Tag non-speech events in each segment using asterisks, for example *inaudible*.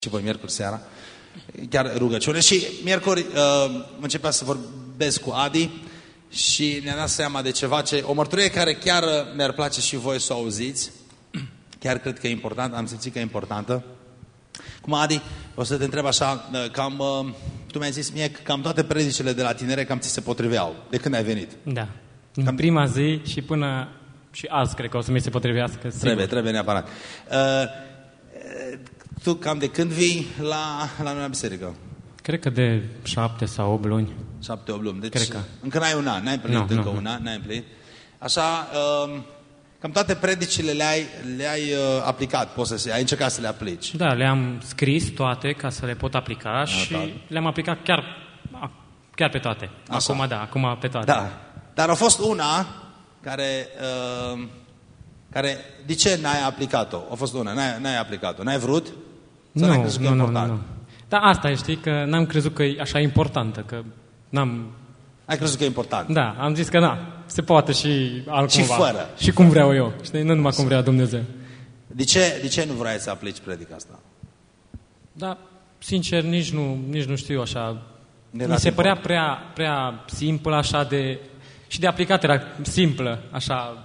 și voi miercuri seara, chiar rugăciune. Și miercuri uh, începea să vorbesc cu Adi și ne-am dat seama de ceva, ce, o mărturie care chiar uh, mi-ar place și voi să o auziți. Chiar cred că e important, am simțit că e importantă. Cum Adi, o să te întreb așa, uh, cam, uh, tu mi-ai zis mie că cam toate predicile de la tinere cam ți se potriveau. De când ai venit? Da. În cam... prima zi și până și azi cred că o să mi se potrivească. Sigur. Trebuie, trebuie neapărat. Uh, tu cam de când vii la, la noi la biserică? Cred că de șapte sau opt luni. Șapte, opt luni. Deci Cred că. încă n-ai un an, n-ai împlinit Nu, încă nu, un an, n-ai împlinit. Așa, um, cam toate predicile le-ai le-ai uh, aplicat, poți să zici, ai încercat să le aplici. Da, le-am scris toate ca să le pot aplica și da. le-am aplicat chiar, a- chiar pe toate. Așa. Acum da, acum pe toate. Da. Dar a fost una care, uh, care de ce n-ai aplicat-o? A fost una, n-ai, n-ai aplicat-o, n-ai vrut? Sau n-ai Nu, crezut că e nu, nu, nu, important? nu. Dar asta e, știi, că n-am crezut că e așa importantă, că n-am... Ai crezut că e important? Da, am zis că na, se poate și altcumva. Și fără. Și cum vreau eu, știi, nu numai cum vrea Dumnezeu. De ce, de ce nu vrei să aplici predica asta? Dar, sincer, nici nu, nici nu știu așa. De Mi dat se părea important. prea, prea simplă, așa de... Și de aplicat era simplă, așa,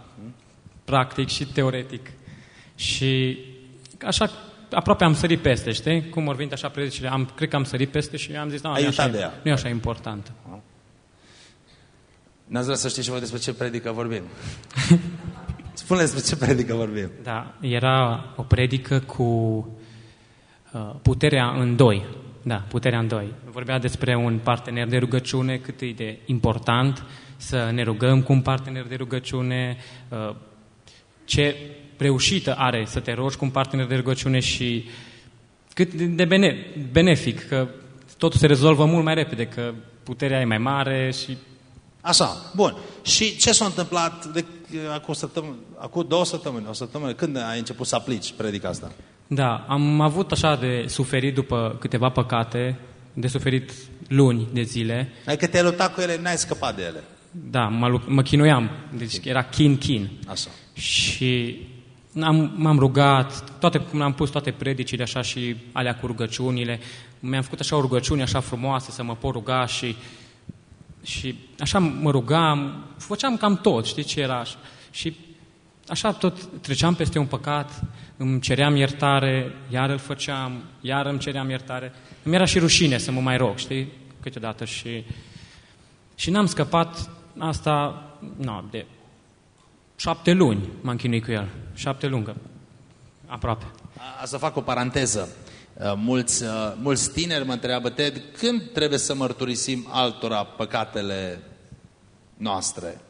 practic și teoretic. Și așa, aproape am sărit peste, știi? Cum ori venit așa predicile, am, cred că am sărit peste și am zis, nu, Ai nu, e uitat așa, de ea. nu e așa important. N-ați vrea să știți ceva despre ce predică vorbim? *laughs* Spune despre ce predică vorbim. Da, era o predică cu uh, puterea în doi. Da, puterea în doi. Vorbea despre un partener de rugăciune, cât e de important să ne rugăm cu un partener de rugăciune, uh, ce reușită are să te rogi cu un partener de rugăciune și cât de- de bene, benefic, că totul se rezolvă mult mai repede, că puterea e mai mare și Așa, bun. Și ce s-a întâmplat de, acum, o săptămână, acum două săptămâni, o săptămână, când ai început să aplici predica asta? Da, am avut așa de suferit după câteva păcate, de suferit luni de zile. Adică te-ai luptat cu ele, n-ai scăpat de ele. Da, mă, lu- mă chinuiam, deci era chin-chin. Așa. Și am, m-am rugat, toate, cum am pus toate predicile așa și alea cu rugăciunile, mi-am făcut așa o rugăciune așa frumoasă să mă pot ruga și, și așa mă rugam, făceam cam tot, știi ce era așa. Și așa tot treceam peste un păcat, îmi ceream iertare, iar îl făceam, iar îmi ceream iertare. Îmi era și rușine să mă mai rog, știi, câteodată și... Și n-am scăpat asta, nu, de șapte luni m-am chinuit cu el. Șapte luni, că- aproape. A, să fac o paranteză. Uh, Mulți, uh, mulți tineri mă întreabă, Ted, când trebuie să mărturisim altora păcatele noastre?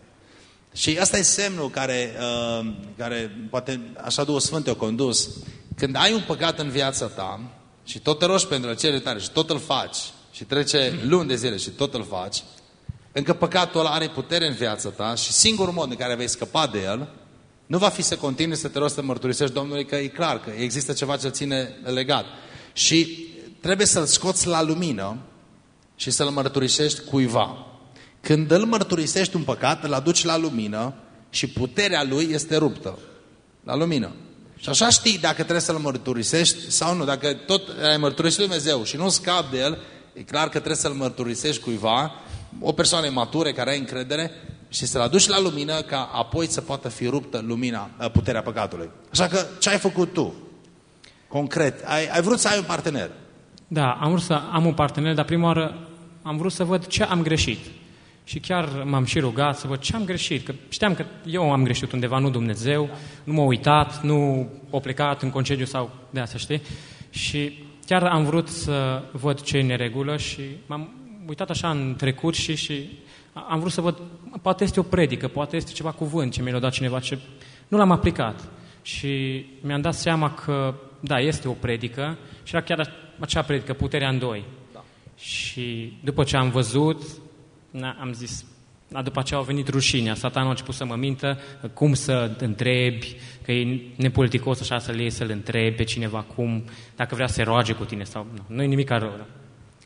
Și asta e semnul care, uh, care poate așa Duhul Sfânt te-a condus. Când ai un păcat în viața ta și tot te rogi pentru el cere tare și tot îl faci și trece luni de zile și tot îl faci, încă păcatul ăla are putere în viața ta și singurul mod în care vei scăpa de el nu va fi să continui să te rogi să mărturisești Domnului că e clar că există ceva ce îl ține legat. Și trebuie să-l scoți la lumină și să-l mărturisești cuiva. Când îl mărturisești un păcat, îl aduci la lumină și puterea lui este ruptă. La lumină. Și așa știi dacă trebuie să-l mărturisești sau nu. Dacă tot ai mărturisit lui Dumnezeu și nu scapi de el, e clar că trebuie să-l mărturisești cuiva, o persoană matură care ai încredere și să-l aduci la lumină ca apoi să poată fi ruptă lumina, puterea păcatului. Așa că ce ai făcut tu? Concret. Ai, ai vrut să ai un partener. Da, am vrut să am un partener, dar prima oară am vrut să văd ce am greșit. Și chiar m-am și rugat să văd ce am greșit, că știam că eu am greșit undeva, nu Dumnezeu, nu m-a uitat, nu a plecat în concediu sau de asta, știi? Și chiar am vrut să văd ce e în neregulă și m-am uitat așa în trecut și, și am vrut să văd, poate este o predică, poate este ceva cuvânt ce mi-l-a dat cineva, ce nu l-am aplicat. Și mi-am dat seama că, da, este o predică și era chiar acea predică, puterea în doi. Da. Și după ce am văzut, na, am zis, na, după aceea au venit rușinea, satanul a început să mă mintă cum să întrebi, că e nepoliticos așa să-l iei să-l întrebi pe cineva cum, dacă vrea să se roage cu tine sau nu, nu e nimic rău. Da.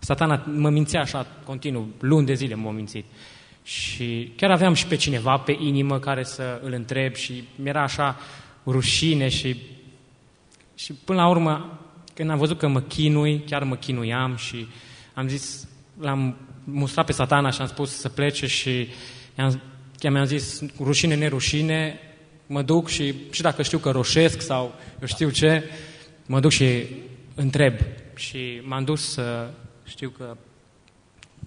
Satana mă mințea așa continuu, luni de zile m-a mințit. Și chiar aveam și pe cineva pe inimă care să îl întreb și mi-era așa rușine și, și până la urmă când am văzut că mă chinui, chiar mă chinuiam și am zis, l-am mustrat pe satana și am spus să plece și i-am, chiar mi-am zis, rușine, nerușine, mă duc și, și dacă știu că roșesc sau eu știu ce, mă duc și întreb. Și m-am dus să, știu că,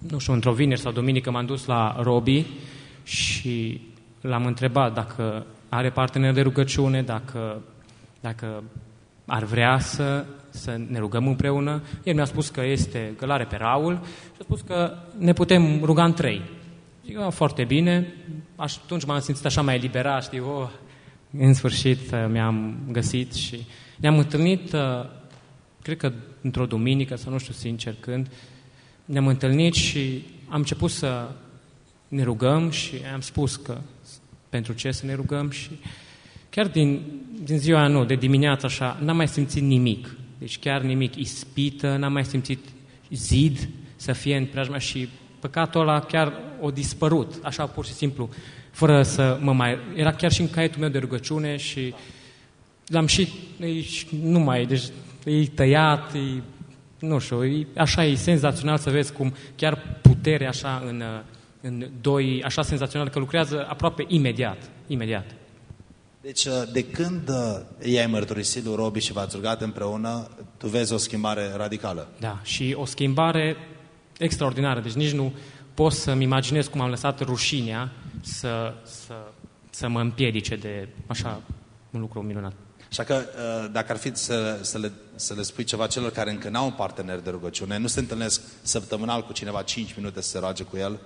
nu știu, într-o vineri sau duminică m-am dus la Robi și l-am întrebat dacă are partener de rugăciune, dacă, dacă ar vrea să, să ne rugăm împreună. El mi-a spus că este, că are pe Raul și a spus că ne putem ruga în trei. Zic, oh, foarte bine. Atunci m-am simțit așa mai eliberat, știu, oh, în sfârșit uh, mi-am găsit și ne-am întâlnit, uh, cred că într-o duminică, sau nu știu sincer când, ne-am întâlnit și am început să ne rugăm și am spus că pentru ce să ne rugăm și chiar din, din ziua nu, de dimineață așa, n-am mai simțit nimic. Deci chiar nimic ispită, n-am mai simțit zid să fie în preajma și păcatul ăla chiar o dispărut, așa pur și simplu, fără să mă mai... Era chiar și în caietul meu de rugăciune și l-am și... Nu mai... Deci e tăiat, e, nu știu, e, așa e senzațional să vezi cum chiar putere așa în, în doi, așa senzațional că lucrează aproape imediat, imediat. Deci, de când i-ai mărturisit lui Robi și v-ați rugat împreună, tu vezi o schimbare radicală. Da, și o schimbare extraordinară. Deci nici nu pot să-mi imaginez cum am lăsat rușinea să, să, să mă împiedice de așa un lucru minunat. Așa că dacă ar fi să, să, le, să le spui ceva celor care încă n-au un partener de rugăciune, nu se întâlnesc săptămânal cu cineva 5 minute să se roage cu el,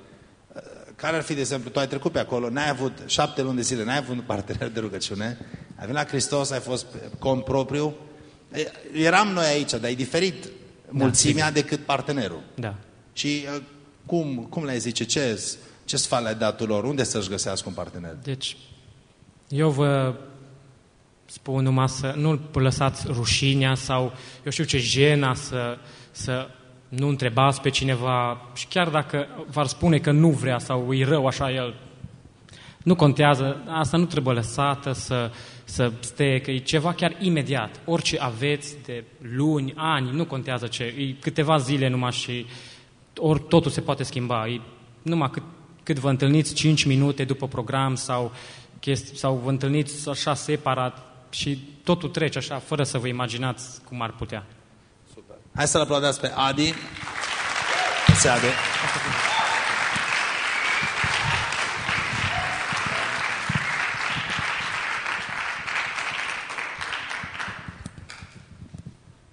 care ar fi, de exemplu, tu ai trecut pe acolo, n-ai avut șapte luni de zile, n-ai avut un *laughs* partener de rugăciune, ai venit la Hristos, ai fost cont propriu, eram noi aici, dar e diferit mulțimea da, decât partenerul. Da. Și cum, cum le-ai zice, ce, ce sfat le-ai dat lor, unde să-și găsească un partener? Deci, eu vă spun numai să nu lăsați rușinea sau, eu știu ce, jena să, să nu întrebați pe cineva și chiar dacă v-ar spune că nu vrea sau e rău așa el, nu contează, asta nu trebuie lăsată să, să stea, că e ceva chiar imediat. Orice aveți de luni, ani, nu contează ce, e câteva zile numai și ori totul se poate schimba. E numai cât, cât vă întâlniți 5 minute după program sau, chesti, sau vă întâlniți așa separat și totul trece așa, fără să vă imaginați cum ar putea. Super. Hai să-l aplaudați pe Adi. Se Adi.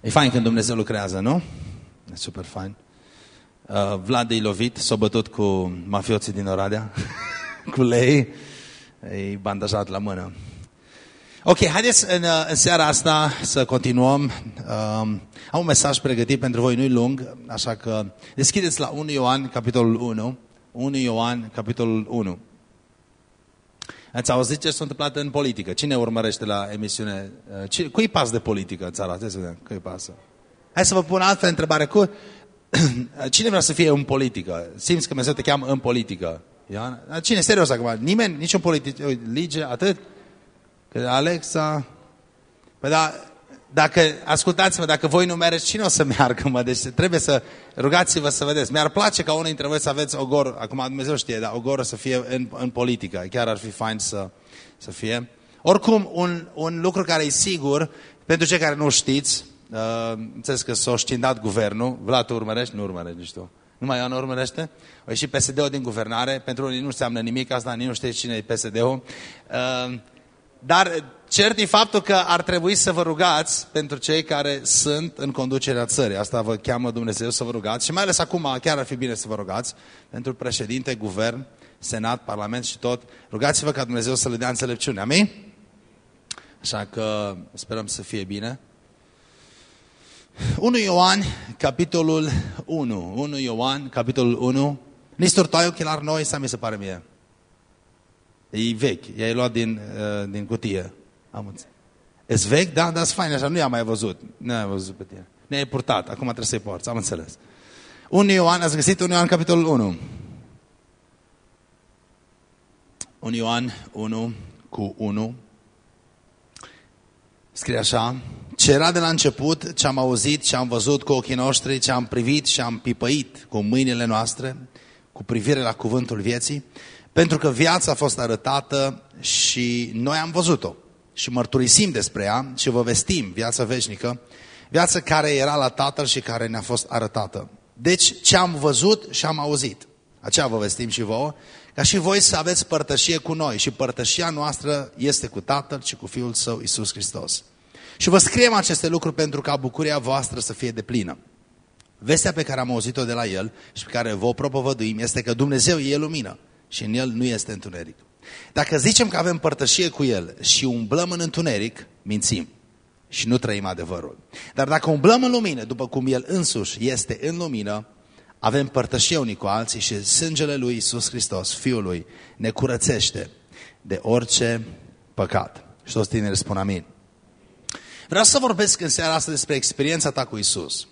E fain când Dumnezeu lucrează, nu? E super fain. Uh, Vlad e lovit, s-a bătut cu mafioții din Oradea, *laughs* cu lei, e bandajat la mână. Ok, haideți în, uh, în seara asta să continuăm. Um, am un mesaj pregătit pentru voi, nu-i lung, așa că deschideți la 1 Ioan, capitolul 1. 1 Ioan, capitolul 1. Ați auzit ce s-a întâmplat în politică? Cine urmărește la emisiune? Uh, cui pas de politică în țara? Hai să vedem, cui pasă? Hai să vă pun altfel întrebare. Cu... *clears throat* Cine vrea să fie în politică? Simți că Dumnezeu te cheamă în politică? Ioan? Cine? Serios acum? Nimeni? Niciun politic? Lige? Atât? Că Alexa... Păi da, dacă, ascultați-mă, dacă voi nu mergeți, cine o să *laughs* meargă, mă? Deci trebuie să rugați-vă să vedeți. Mi-ar place ca unul dintre voi să aveți ogor, acum Dumnezeu știe, dar ogor să fie în, în politică. Chiar ar fi fain să, să fie. Oricum, un, un lucru care e sigur, pentru cei care nu știți, uh, înțeles că s-a scindat guvernul, Vlad, tu urmărești? Nu urmărești, nu știu. Numai Ioan urmărește? O ieși PSD-ul din guvernare, pentru unii nu înseamnă nimic, asta nici nu știți cine e PSD-ul. Uh, dar cert e faptul că ar trebui să vă rugați pentru cei care sunt în conducerea țării. Asta vă cheamă Dumnezeu să vă rugați și mai ales acum chiar ar fi bine să vă rugați pentru președinte, guvern, senat, parlament și tot. Rugați-vă ca Dumnezeu să le dea înțelepciune. Amin? Așa că sperăm să fie bine. 1 Ioan, capitolul 1. 1 Ioan, capitolul 1. Nistor, tu ai ochelari noi sau mi se pare mie? E vechi, i-ai luat din, uh, din cutie. Am înțeles. Ești vechi? Da, dar fain așa, nu i-am mai văzut. Nu i-am văzut pe tine. Ne-ai purtat, acum trebuie să-i porți, am înțeles. 1 Ioan, ați găsit 1 Ioan, capitolul 1. 1 Ioan 1 cu 1. Scrie așa, Ce era de la început, ce am auzit, ce am văzut cu ochii noștri, ce am privit și am pipăit cu mâinile noastre, cu privire la cuvântul vieții, pentru că viața a fost arătată și noi am văzut-o și mărturisim despre ea și vă vestim viața veșnică, viața care era la Tatăl și care ne-a fost arătată. Deci ce am văzut și am auzit, aceea vă vestim și vouă, ca și voi să aveți părtășie cu noi și părtășia noastră este cu Tatăl și cu Fiul Său, Isus Hristos. Și vă scriem aceste lucruri pentru ca bucuria voastră să fie deplină. Vestea pe care am auzit-o de la El și pe care vă propovăduim este că Dumnezeu e lumină și în El nu este întuneric. Dacă zicem că avem părtășie cu El și umblăm în întuneric, mințim și nu trăim adevărul. Dar dacă umblăm în lumină, după cum El însuși este în lumină, avem părtășie unii cu alții și sângele Lui Iisus Hristos, Fiul Lui, ne curățește de orice păcat. Și toți tinerii spun amin. Vreau să vorbesc în seara asta despre experiența ta cu Isus.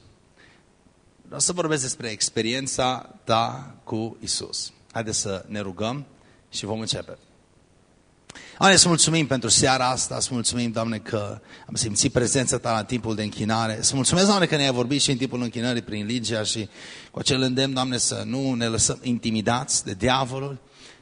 Vreau să vorbesc despre experiența ta cu Isus. Haideți să ne rugăm și vom începe. Doamne, să mulțumim pentru seara asta, să mulțumim, Doamne, că am simțit prezența Ta la timpul de închinare. Să mulțumesc, Doamne, că ne-ai vorbit și în timpul închinării prin Ligia și cu acel îndemn, Doamne, să nu ne lăsăm intimidați de diavolul,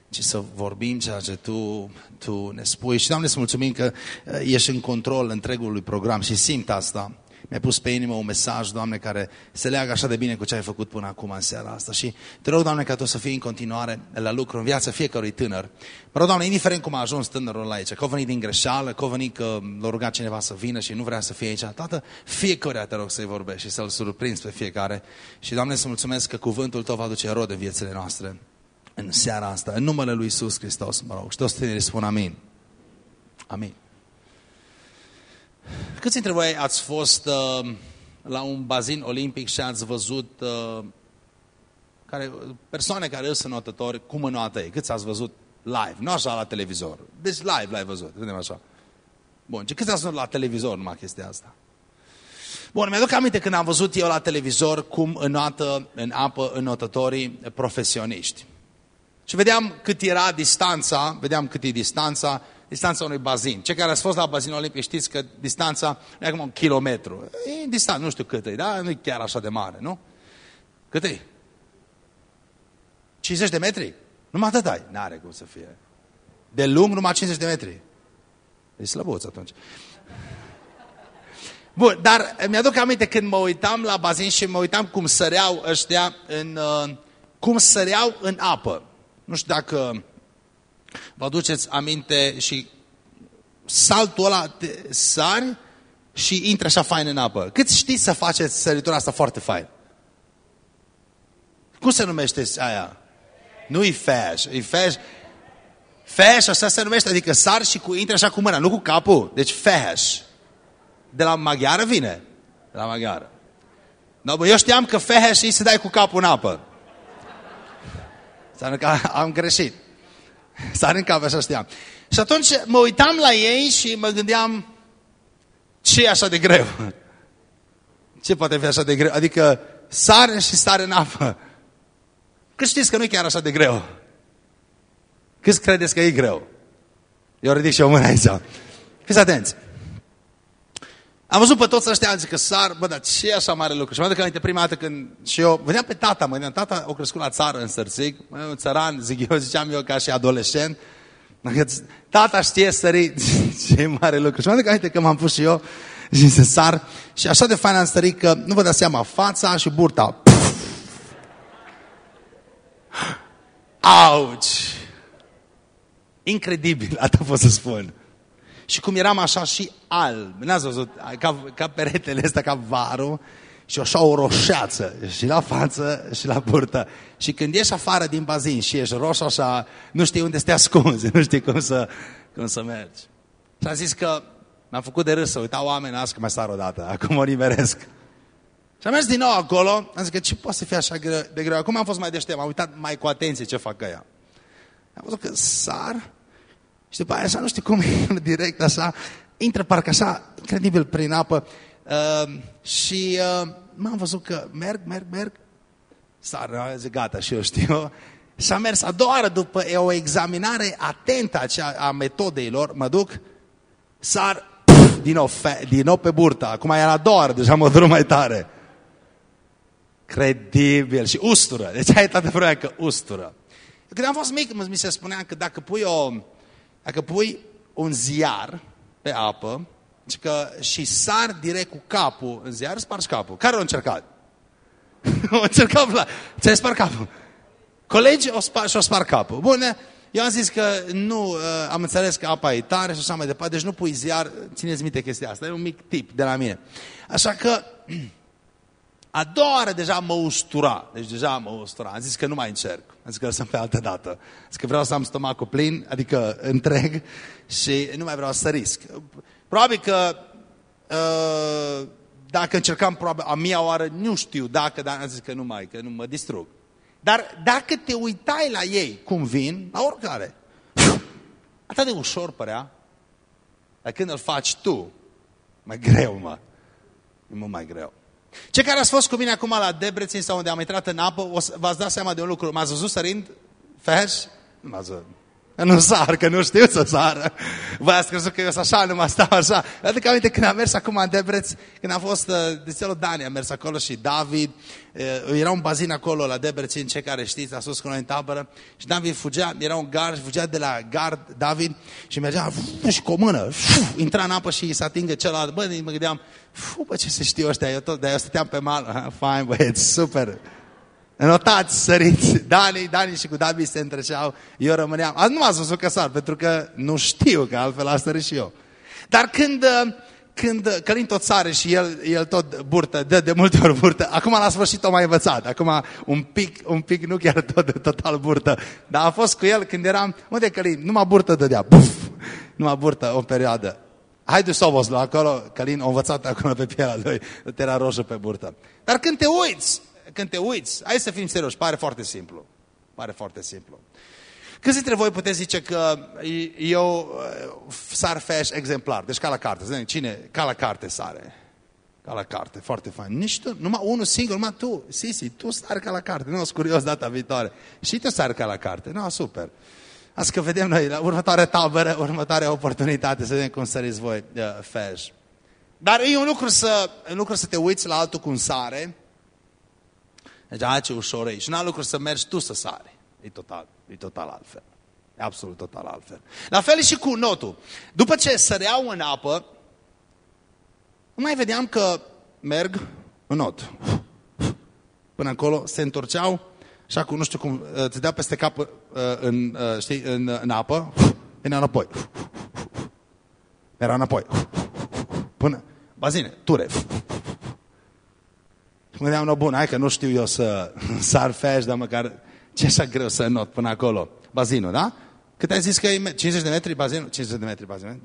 ci să vorbim ceea ce Tu, tu ne spui. Și, Doamne, să mulțumim că uh, ești în control întregului program și simt asta. Mi-ai pus pe inimă un mesaj, Doamne, care se leagă așa de bine cu ce ai făcut până acum în seara asta. Și te rog, Doamne, ca Tu să fii în continuare la lucru în viața fiecărui tânăr. Mă rog, Doamne, indiferent cum a ajuns tânărul la aici, că a venit din greșeală, că a venit că l-a rugat cineva să vină și nu vrea să fie aici, Tată, fiecare te rog să-i vorbești și să-l surprinzi pe fiecare. Și, Doamne, să mulțumesc că cuvântul Tău va duce rod în viețile noastre în seara asta, în numele Lui Iisus Hristos, mă rog. Și toți tinerii spun amin. Amin. Câți dintre voi ați fost uh, la un bazin olimpic și ați văzut uh, care, persoane care sunt notători cum înoată ei? Câți ați văzut live? Nu așa la televizor. Deci live l-ai văzut, gândim așa. Bun, ce câți ați văzut la televizor numai chestia asta? Bun, mi-aduc aminte când am văzut eu la televizor cum înoată în apă înotătorii profesioniști. Și vedeam cât era distanța, vedeam cât e distanța, distanța unui bazin. Cei care ați fost la bazinul olimpic știți că distanța nu e acum un kilometru. E distanță, nu știu cât e, dar nu e chiar așa de mare, nu? Cât e? 50 de metri? Numai atât ai. N-are cum să fie. De lung numai 50 de metri. E slăbuț atunci. Bun, dar mi-aduc aminte când mă uitam la bazin și mă uitam cum săreau ăștia în, uh, cum săreau în apă. Nu știu dacă vă aduceți aminte și saltul ăla te sari și intră așa fain în apă. Cât știți să faceți săritura asta foarte fain? Cum se numește aia? Nu-i fash, e fash. Fash, așa se numește, adică sar și cu, intră așa cu mâna, nu cu capul. Deci fash. De la maghiară vine. De la maghiară. No, bă, eu știam că fash e să dai cu capul în apă. Înseamnă că am greșit. Sar în cap, așa știam. Și atunci mă uitam la ei și mă gândeam, ce e așa de greu? Ce poate fi așa de greu? Adică sare și sare în apă. Că știți că nu e chiar așa de greu. Câți credeți că e greu? Eu ridic și o mână aici. Fiți atenți. Am văzut pe toți ăștia, zic că sar, bă, dar ce e așa mare lucru? Și mă aduc aminte prima dată când și eu, vedeam pe tata, mă gândeam, tata o crescut la țară în Sărțic, un țăran, zic eu, ziceam eu ca și adolescent, tata știe sări, *laughs* ce mare lucru. Și mă aduc aminte că m-am pus și eu și să sar și așa de fain am sărit că nu vă dați seama, fața și burta. Auci! Incredibil, atât pot să spun și cum eram așa și alb. N-ați văzut? Ca, ca peretele ăsta, ca varul și așa o roșeață și la față și la burtă. Și când ieși afară din bazin și ești roș așa, nu știi unde să te ascunzi, *laughs* nu știi cum să, cum să mergi. Și am zis că m-am făcut de râs să uitau oameni, azi că mai sar odată, acum o nimeresc. Și am mers din nou acolo, am zis că ce poate să fie așa de greu? Acum am fost mai deștept, am uitat mai cu atenție ce fac ea. Am văzut că sar și după aia așa, nu știu cum, *laughs* direct așa, intră parcă așa, incredibil prin apă. Uh, și uh, m-am văzut că merg, merg, merg. S-a zic, gata, și eu știu. *laughs* Și am mers a doua oară după o examinare atentă a, a metodei lor, mă duc, sar, din nou, fe, din nou pe burtă. Acum e la doar, deja mă drum mai tare. Credibil. Și ustură. Deci ai toată vremea că ustură. Când am fost mic, mi se spunea că dacă pui, o, dacă pui un ziar pe apă și, că, și sar direct cu capul în ziar, spargi capul. Care a încercat? *laughs* a încercat la... Ți-ai spart capul. Colegii o spar, și-o spar capul. Bun, eu am zis că nu, uh, am înțeles că apa e tare și așa mai departe, deci nu pui ziar, țineți minte chestia asta, e un mic tip de la mine. Așa că *clears throat* a doua oară deja mă ustura, deci deja mă ustura. Am zis că nu mai încerc, am zis că lăsăm pe altă dată. Am zis că vreau să am stomacul plin, adică întreg și nu mai vreau să risc. Probabil că uh, dacă încercam probabil a mia oară, nu știu dacă, dar am zis că nu mai, că nu mă distrug. Dar dacă te uitai la ei cum vin, la oricare, atât de ușor părea, dar când îl faci tu, mai greu, mă. E mult mai greu. Cei care ați fost cu mine acum la Debrețin sau unde am intrat în apă, v-ați dat seama de un lucru. M-ați văzut sărind feș? Nu m-ați văzut. Nu sar, că nu știu să sară. Voi ați crezut că eu sunt așa, nu mă stau așa. Adică aminte când am mers acum în Debreț, când a fost, uh, de celul Dani, am mers acolo și David, uh, era un bazin acolo la Debrețin, cei care știți, a sus cu noi în tabără, și David fugea, era un gard, fugea de la gard, David, și mergea și cu o mână, intra în apă și se atingă celălalt. Bă, mă gândeam, bă, ce se știu ăștia, eu tot, dar eu stăteam pe mal, fain, băieți, super. Notați, săriți, Dani, Dani și cu Dabi se întreceau, eu rămâneam. Azi nu m-ați văzut că sar, pentru că nu știu, că altfel aș sărit și eu. Dar când, când Călin tot sare și el, el tot burtă, dă de multe ori burtă, acum la sfârșit o mai învățat, acum un pic, un pic, nu chiar tot, total burtă, dar a fost cu el când eram, unde Călin? Numai burtă dădea, buf, numai burtă o perioadă. Haide să la acolo, Călin a învățat acolo pe pielea lui, era roșu pe burtă. Dar când te uiți când te uiți, hai să fim serioși, pare foarte simplu. Pare foarte simplu. Câți dintre voi puteți zice că eu uh, sar feș exemplar, deci ca la carte. Cine? Ca la carte sare. Ca la carte, foarte fain. Nici tu, numai unul singur, numai tu. Sisi, tu sari ca la carte. Nu, sunt curios data viitoare. Și tu sari ca la carte. Nu, super. Asta că vedem noi la următoarea tabără, următoarea oportunitate, să vedem cum săriți voi uh, feș. Dar e un lucru, să, un lucru să te uiți la altul cum sare, deci, a, ce ușor e. Și n-a lucru să mergi tu să sari. E total, e total altfel. E absolut total altfel. La fel și cu notul. După ce săreau în apă, nu mai vedeam că merg în not. Până acolo se întorceau și acum nu știu cum, uh, îți dea peste cap uh, în, uh, știi, în, în apă, vine înapoi. Era înapoi. Până, bazine, ture. Mă gândeam, no, bun, hai că nu știu eu să *laughs* sar feș, dar măcar ce așa greu să not până acolo. Bazinul, da? Cât ai zis că e 50 de metri bazinul? 50 de metri bazinul.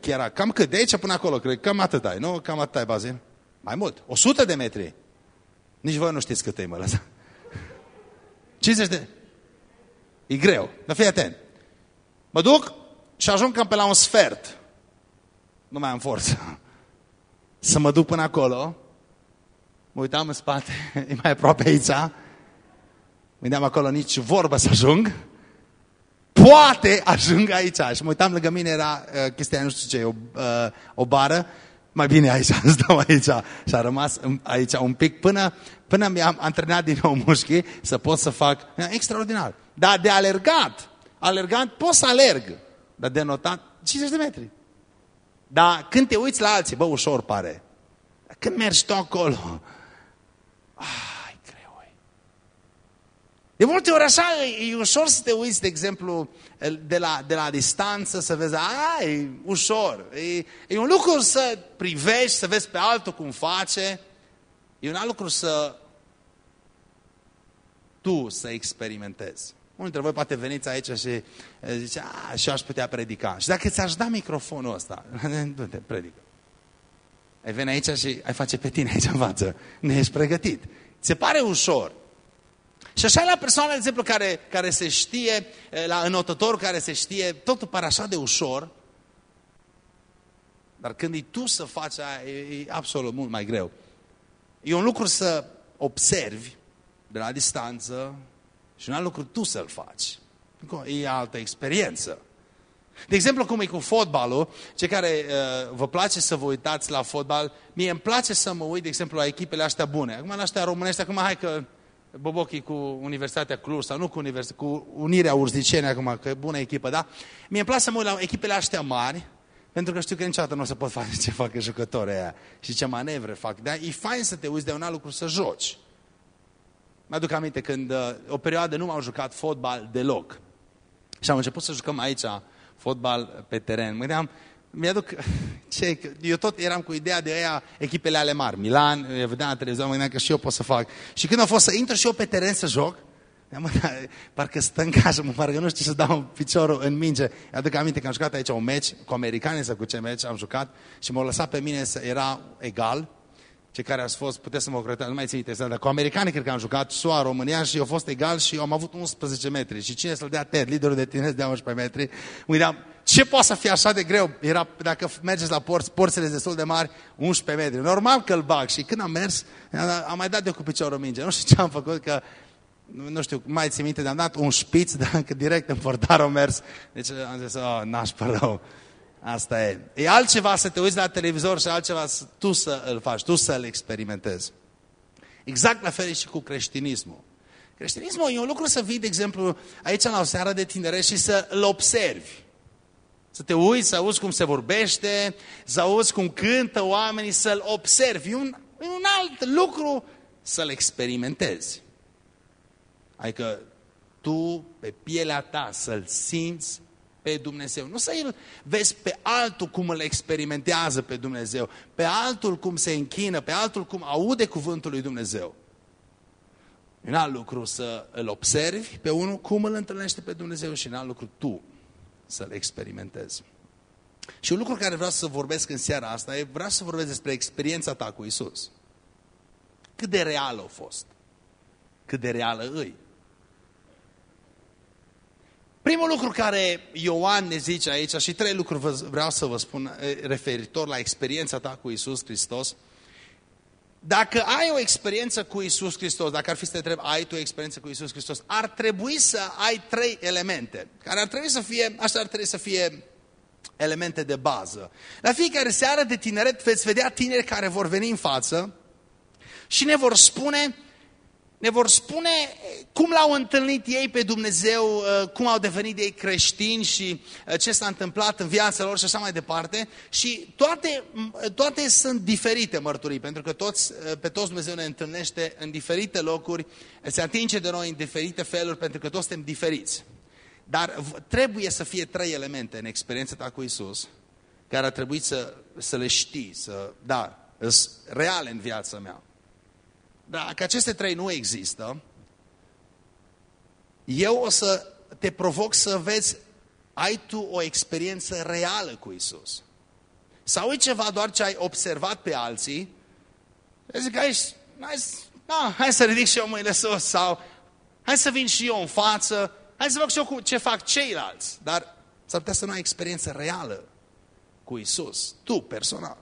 Chiar, cam cât? De aici până acolo, cred. Cam atât ai, nu? Cam atât ai bazin. Mai mult. 100 de metri. Nici voi nu știți cât e, mă lăsa. *laughs* 50 de... E greu. Dar fii atent. Mă duc și ajung cam pe la un sfert. Nu mai am forță. *laughs* Să mă duc până acolo Mă uitam în spate, *laughs* e mai aproape aici. Mă acolo, nici vorbă să ajung. Poate ajung aici. Și mă uitam lângă mine, era uh, chestia, nu știu ce, o, uh, o bară. Mai bine aici, *laughs* stau aici. Și a rămas aici un pic până, până mi-am antrenat din nou mușchii să pot să fac. Extraordinar. Dar de alergat, alergat, pot să alerg. Dar de notat, 50 de metri. Dar când te uiți la alții, bă, ușor pare. Dar când mergi tu acolo, ai, greu e. De multe ori așa e, e ușor să te uiți, de exemplu, de la, de la distanță, să vezi, a, e ușor. E, e un lucru să privești, să vezi pe altul cum face. E un alt lucru să tu să experimentezi. Unul dintre voi poate veniți aici și zice, a, și eu aș putea predica. Și dacă ți-aș da microfonul ăsta, *laughs* du-te, predică. Ai veni aici și ai face pe tine aici în față. Ne ești pregătit. Se pare ușor. Și așa la persoana, de exemplu, care, care se știe, la înotător care se știe, totul pare așa de ușor, dar când e tu să faci aia, e, e absolut mult mai greu. E un lucru să observi de la distanță și un alt lucru tu să-l faci. E altă experiență. De exemplu, cum e cu fotbalul, cei care uh, vă place să vă uitați la fotbal, mie îmi place să mă uit, de exemplu, la echipele astea bune. Acum, la astea românești, acum hai că Bobochi cu Universitatea Cluj sau nu cu, univers cu Unirea Urzicene acum, că e bună echipă, da? Mie îmi place să mă uit la echipele astea mari, pentru că știu că niciodată nu o să pot face ce fac jucătorii aia și ce manevre fac. Dar e fain să te uiți de un alt lucru să joci. Mă aduc aminte când uh, o perioadă nu m-am jucat fotbal deloc. Și am început să jucăm aici fotbal pe teren. Mă gândeam, mi-aduc, *laughs* ce, eu tot eram cu ideea de aia echipele ale mari. Milan, eu vedeam la televizor, mă gândeam că și eu pot să fac. Și când a fost să intru și eu pe teren să joc, mă, da, parcă stă în casă, mă, parcă nu știu să dau piciorul în minge. Aduc aminte că am jucat aici un meci cu americani sau cu ce meci am jucat și m-au lăsat pe mine să era egal cei care ați fost, puteți să mă cretați, nu mai țin minte, dar cu americanii cred că am jucat, SUA, România și eu fost egal și eu am avut 11 metri. Și cine să-l dea Ted, liderul de tineri de 11 metri, uitam, ce poate să fie așa de greu? Era, dacă mergeți la porți, porțile destul de mari, 11 metri. Normal că îl bag. Și când am mers, am mai dat de cu piciorul minge. Nu știu ce am făcut, că nu știu, mai țin minte, am dat un șpiț, *laughs* dar că direct în portar am mers. Deci am zis, oh, n-aș rău. Asta e. E altceva să te uiți la televizor și altceva să, tu să îl faci, tu să îl experimentezi. Exact la fel e și cu creștinismul. Creștinismul e un lucru să vii, de exemplu, aici la o seară de tinere și să îl observi. Să te uiți, să auzi cum se vorbește, să auzi cum cântă oamenii, să-l observi. E un, e un alt lucru să-l experimentezi. Adică tu, pe pielea ta, să-l simți pe Dumnezeu. Nu să îl vezi pe altul cum îl experimentează pe Dumnezeu, pe altul cum se închină, pe altul cum aude cuvântul lui Dumnezeu. E un alt lucru să îl observi pe unul cum îl întâlnește pe Dumnezeu și un alt lucru tu să-l experimentezi. Și un lucru care vreau să vorbesc în seara asta e vreau să vorbesc despre experiența ta cu Isus. Cât de reală a fost. Cât de reală îi. Primul lucru care Ioan ne zice aici, și trei lucruri vreau să vă spun referitor la experiența ta cu Isus Hristos, dacă ai o experiență cu Isus Hristos, dacă ar fi să te întreb, ai tu o experiență cu Isus Hristos, ar trebui să ai trei elemente, care ar trebui să fie, așa ar trebui să fie elemente de bază. La fiecare seară de tineret veți vedea tineri care vor veni în față și ne vor spune ne vor spune cum l-au întâlnit ei pe Dumnezeu, uh, cum au devenit ei creștini și uh, ce s-a întâmplat în viața lor și așa mai departe. Și toate, toate sunt diferite mărturii, pentru că toți, uh, pe toți Dumnezeu ne întâlnește în diferite locuri, se atinge de noi în diferite feluri, pentru că toți suntem diferiți. Dar trebuie să fie trei elemente în experiența ta cu Isus, care ar trebui să, să le știi, să, da, sunt reale în viața mea. Dacă aceste trei nu există, eu o să te provoc să vezi, ai tu o experiență reală cu Isus. Sau e ceva doar ce ai observat pe alții, zic, hai, hai, da, hai să ridic și eu mâinile sus, sau hai să vin și eu în față, hai să fac și eu cu ce fac ceilalți. Dar s-ar putea să nu ai experiență reală cu Isus, tu personal.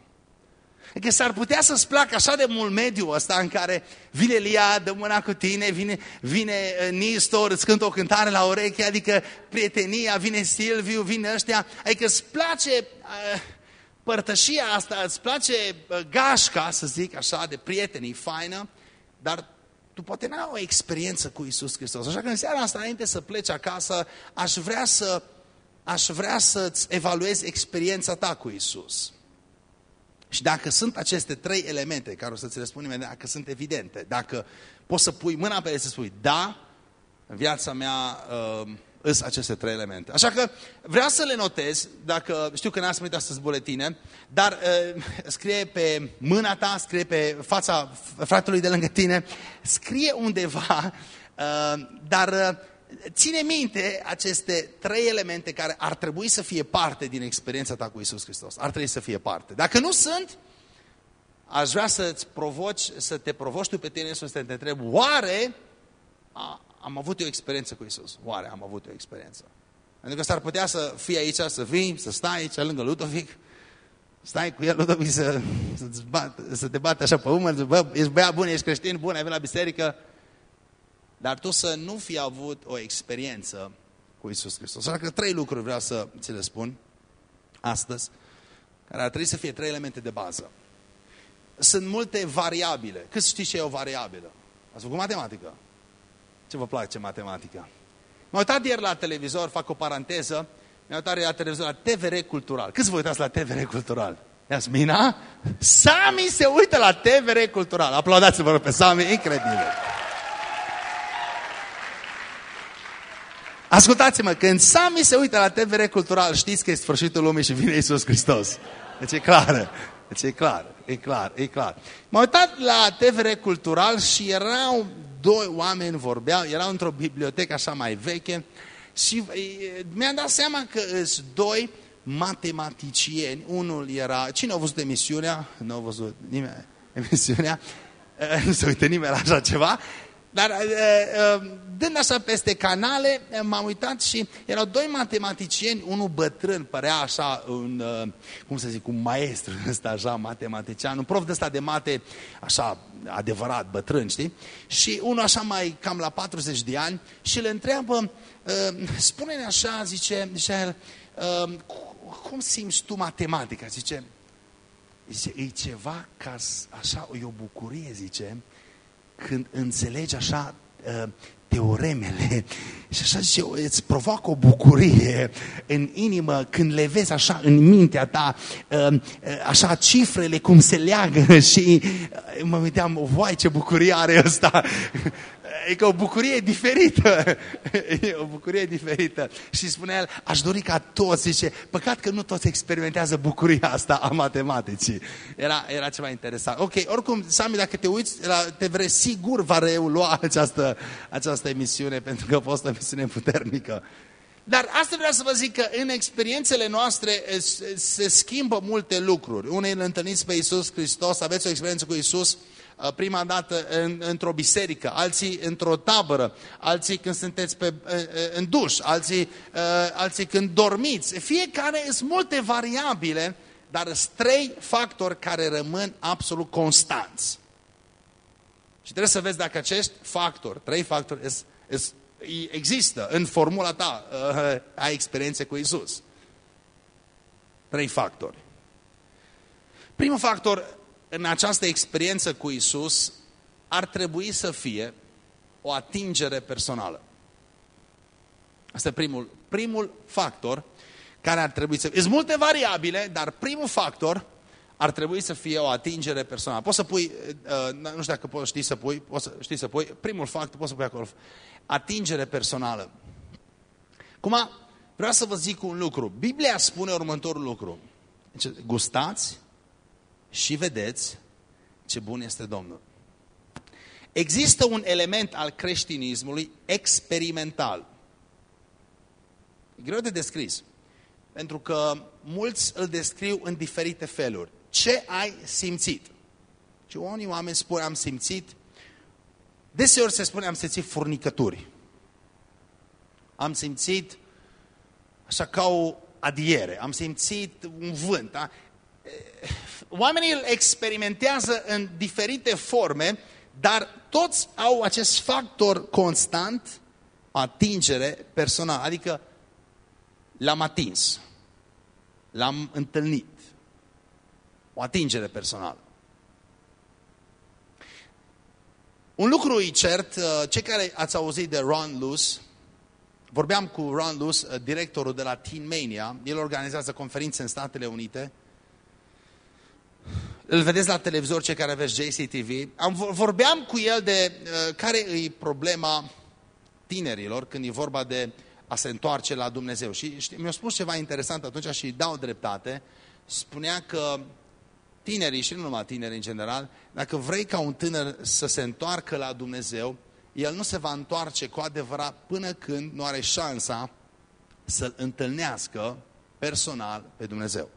Că s-ar putea să-ți placă așa de mult mediul ăsta în care vine Lia, dă mâna cu tine, vine, vine uh, Nistor, îți cântă o cântare la ureche, adică prietenia, vine Silviu, vine ăștia, adică îți place uh, părtășia asta, îți place uh, gașca, să zic așa, de prietenii, faină, dar tu poate n-ai o experiență cu Isus Hristos. Așa că în seara asta, înainte să pleci acasă, aș vrea să aș vrea să-ți evaluezi experiența ta cu Isus. Și dacă sunt aceste trei elemente, care o să-ți răspund imediat, dacă sunt evidente, dacă poți să pui mâna pe ele să spui, da, în viața mea uh, îs aceste trei elemente. Așa că vreau să le notez, dacă știu că n-ați primit astăzi buletine, dar uh, scrie pe mâna ta, scrie pe fața fratelui de lângă tine, scrie undeva, uh, dar uh, ține minte aceste trei elemente care ar trebui să fie parte din experiența ta cu Isus Hristos. Ar trebui să fie parte. Dacă nu sunt, aș vrea să-ți provoci, să te provoci tu pe tine să te întrebi, oare a, am avut o experiență cu Isus? Oare am avut o experiență? Pentru că s-ar putea să fii aici, să vii, să stai aici lângă Ludovic, stai cu el, Ludovic, să, să, bat, să te bate așa pe umăr, bă, ești băiat bun, ești creștin bun, ai venit la biserică, dar tu să nu fi avut o experiență cu Isus Hristos. Așa că trei lucruri vreau să ți le spun astăzi, care ar trebui să fie trei elemente de bază. Sunt multe variabile. Cât știți ce e o variabilă? Ați făcut matematică? Ce vă place matematica? M-am uitat ieri la televizor, fac o paranteză, mi-am uitat la televizor la TVR Cultural. Câți vă uitați la TVR Cultural? Iasmina? Sami se uită la TVR Cultural. Aplaudați-vă pe Sami, incredibil. Ascultați-mă, când Sami se uită la TVR Cultural, știți că e sfârșitul lumii și vine Iisus Hristos. Deci e clar. Deci e clar, e clar, e clar. M-am uitat la TVR Cultural și erau doi oameni vorbeau, erau într-o bibliotecă așa mai veche și mi-am dat seama că sunt doi matematicieni. Unul era... Cine a văzut emisiunea? Nu a văzut nimeni emisiunea. *laughs* Nu se uită nimeni la așa ceva. Dar dând așa peste canale, m-am uitat și erau doi matematicieni, unul bătrân, părea așa un, cum să zic, un maestru *laughs* ăsta așa, matematician, un prof de ăsta de mate, așa, adevărat, bătrân, știi? Și unul așa mai cam la 40 de ani și îl întreabă, spune-ne așa, zice, zice el, cum simți tu matematica? Zice, zice, e ceva ca așa, e o bucurie, zice, când înțelegi așa uh, teoremele. *laughs* Și așa zice, îți provoacă o bucurie în inimă când le vezi așa în mintea ta, uh, uh, așa cifrele cum se leagă *laughs* și mă gândeam, vai ce bucurie are ăsta *laughs* e că o bucurie diferită. *laughs* E o bucurie diferită. Și spunea el, aș dori ca toți, zice, păcat că nu toți experimentează bucuria asta a matematicii. Era, era ceva interesant. Ok, oricum, Sami, dacă te uiți la TVR, sigur va reulua această, această emisiune, pentru că a fost o emisiune puternică. Dar asta vreau să vă zic că în experiențele noastre se schimbă multe lucruri. Unei îl întâlniți pe Iisus Hristos, aveți o experiență cu Iisus, Uh, prima dată în, într-o biserică, alții într-o tabără, alții când sunteți pe, uh, uh, în duș, alții, alții când dormiți. Fiecare sunt multe variabile, dar sunt trei factori care rămân absolut constanți. Și trebuie să vezi dacă acești factori, trei factori, is, is, există în formula ta a experienței cu Isus. Trei factori. Primul factor în această experiență cu Isus ar trebui să fie o atingere personală. Asta e primul, primul factor care ar trebui să fie. Sunt multe variabile, dar primul factor ar trebui să fie o atingere personală. Poți să pui, uh, nu știu dacă poți știi să pui, poți să, știi să pui, primul factor poți să pui acolo, atingere personală. Cum vreau să vă zic un lucru. Biblia spune următorul lucru. Deci, gustați și vedeți ce bun este Domnul. Există un element al creștinismului experimental. E greu de descris, pentru că mulți îl descriu în diferite feluri. Ce ai simțit? Și unii oameni spun am simțit, deseori se spune am simțit furnicături. Am simțit așa ca o adiere, am simțit un vânt. Da? Oamenii îl experimentează în diferite forme, dar toți au acest factor constant, atingere personală. Adică l-am atins, l-am întâlnit. O atingere personală. Un lucru e cert, uh, cei care ați auzit de Ron Luce, vorbeam cu Ron Luce, uh, directorul de la Teen Mania, el organizează conferințe în Statele Unite, îl vedeți la televizor, cei care aveți JCTV. Am, vorbeam cu el de uh, care e problema tinerilor când e vorba de a se întoarce la Dumnezeu. Și mi-a spus ceva interesant atunci și îi dau dreptate. Spunea că tinerii, și nu numai tinerii în general, dacă vrei ca un tânăr să se întoarcă la Dumnezeu, el nu se va întoarce cu adevărat până când nu are șansa să-L întâlnească personal pe Dumnezeu.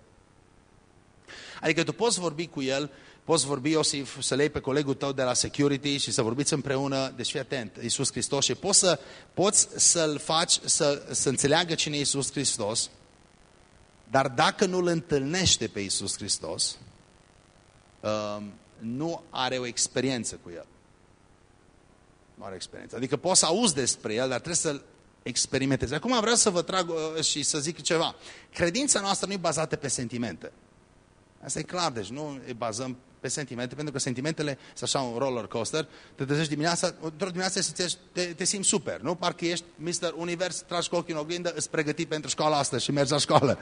Adică tu poți vorbi cu el, poți vorbi, Iosif, să lei pe colegul tău de la security și să vorbiți împreună, deci fii atent, Iisus Hristos și poți, să, poți să-l faci, să, să înțeleagă cine e Iisus Hristos, dar dacă nu-L întâlnește pe Iisus Hristos, um, nu are o experiență cu El. Nu are experiență. Adică poți să auzi despre El, dar trebuie să-L experimentezi. Acum vreau să vă trag uh, și să zic ceva. Credința noastră nu e bazată pe sentimente. Asta e clar, deci nu e bazăm pe sentimente, pentru că sentimentele sunt așa un roller coaster, te trezești dimineața, într-o dimineață te, te simți super, nu? Parcă ești Mr. Univers, tragi cu ochii în oglindă, îți pregătit pentru școala asta și mergi la școală.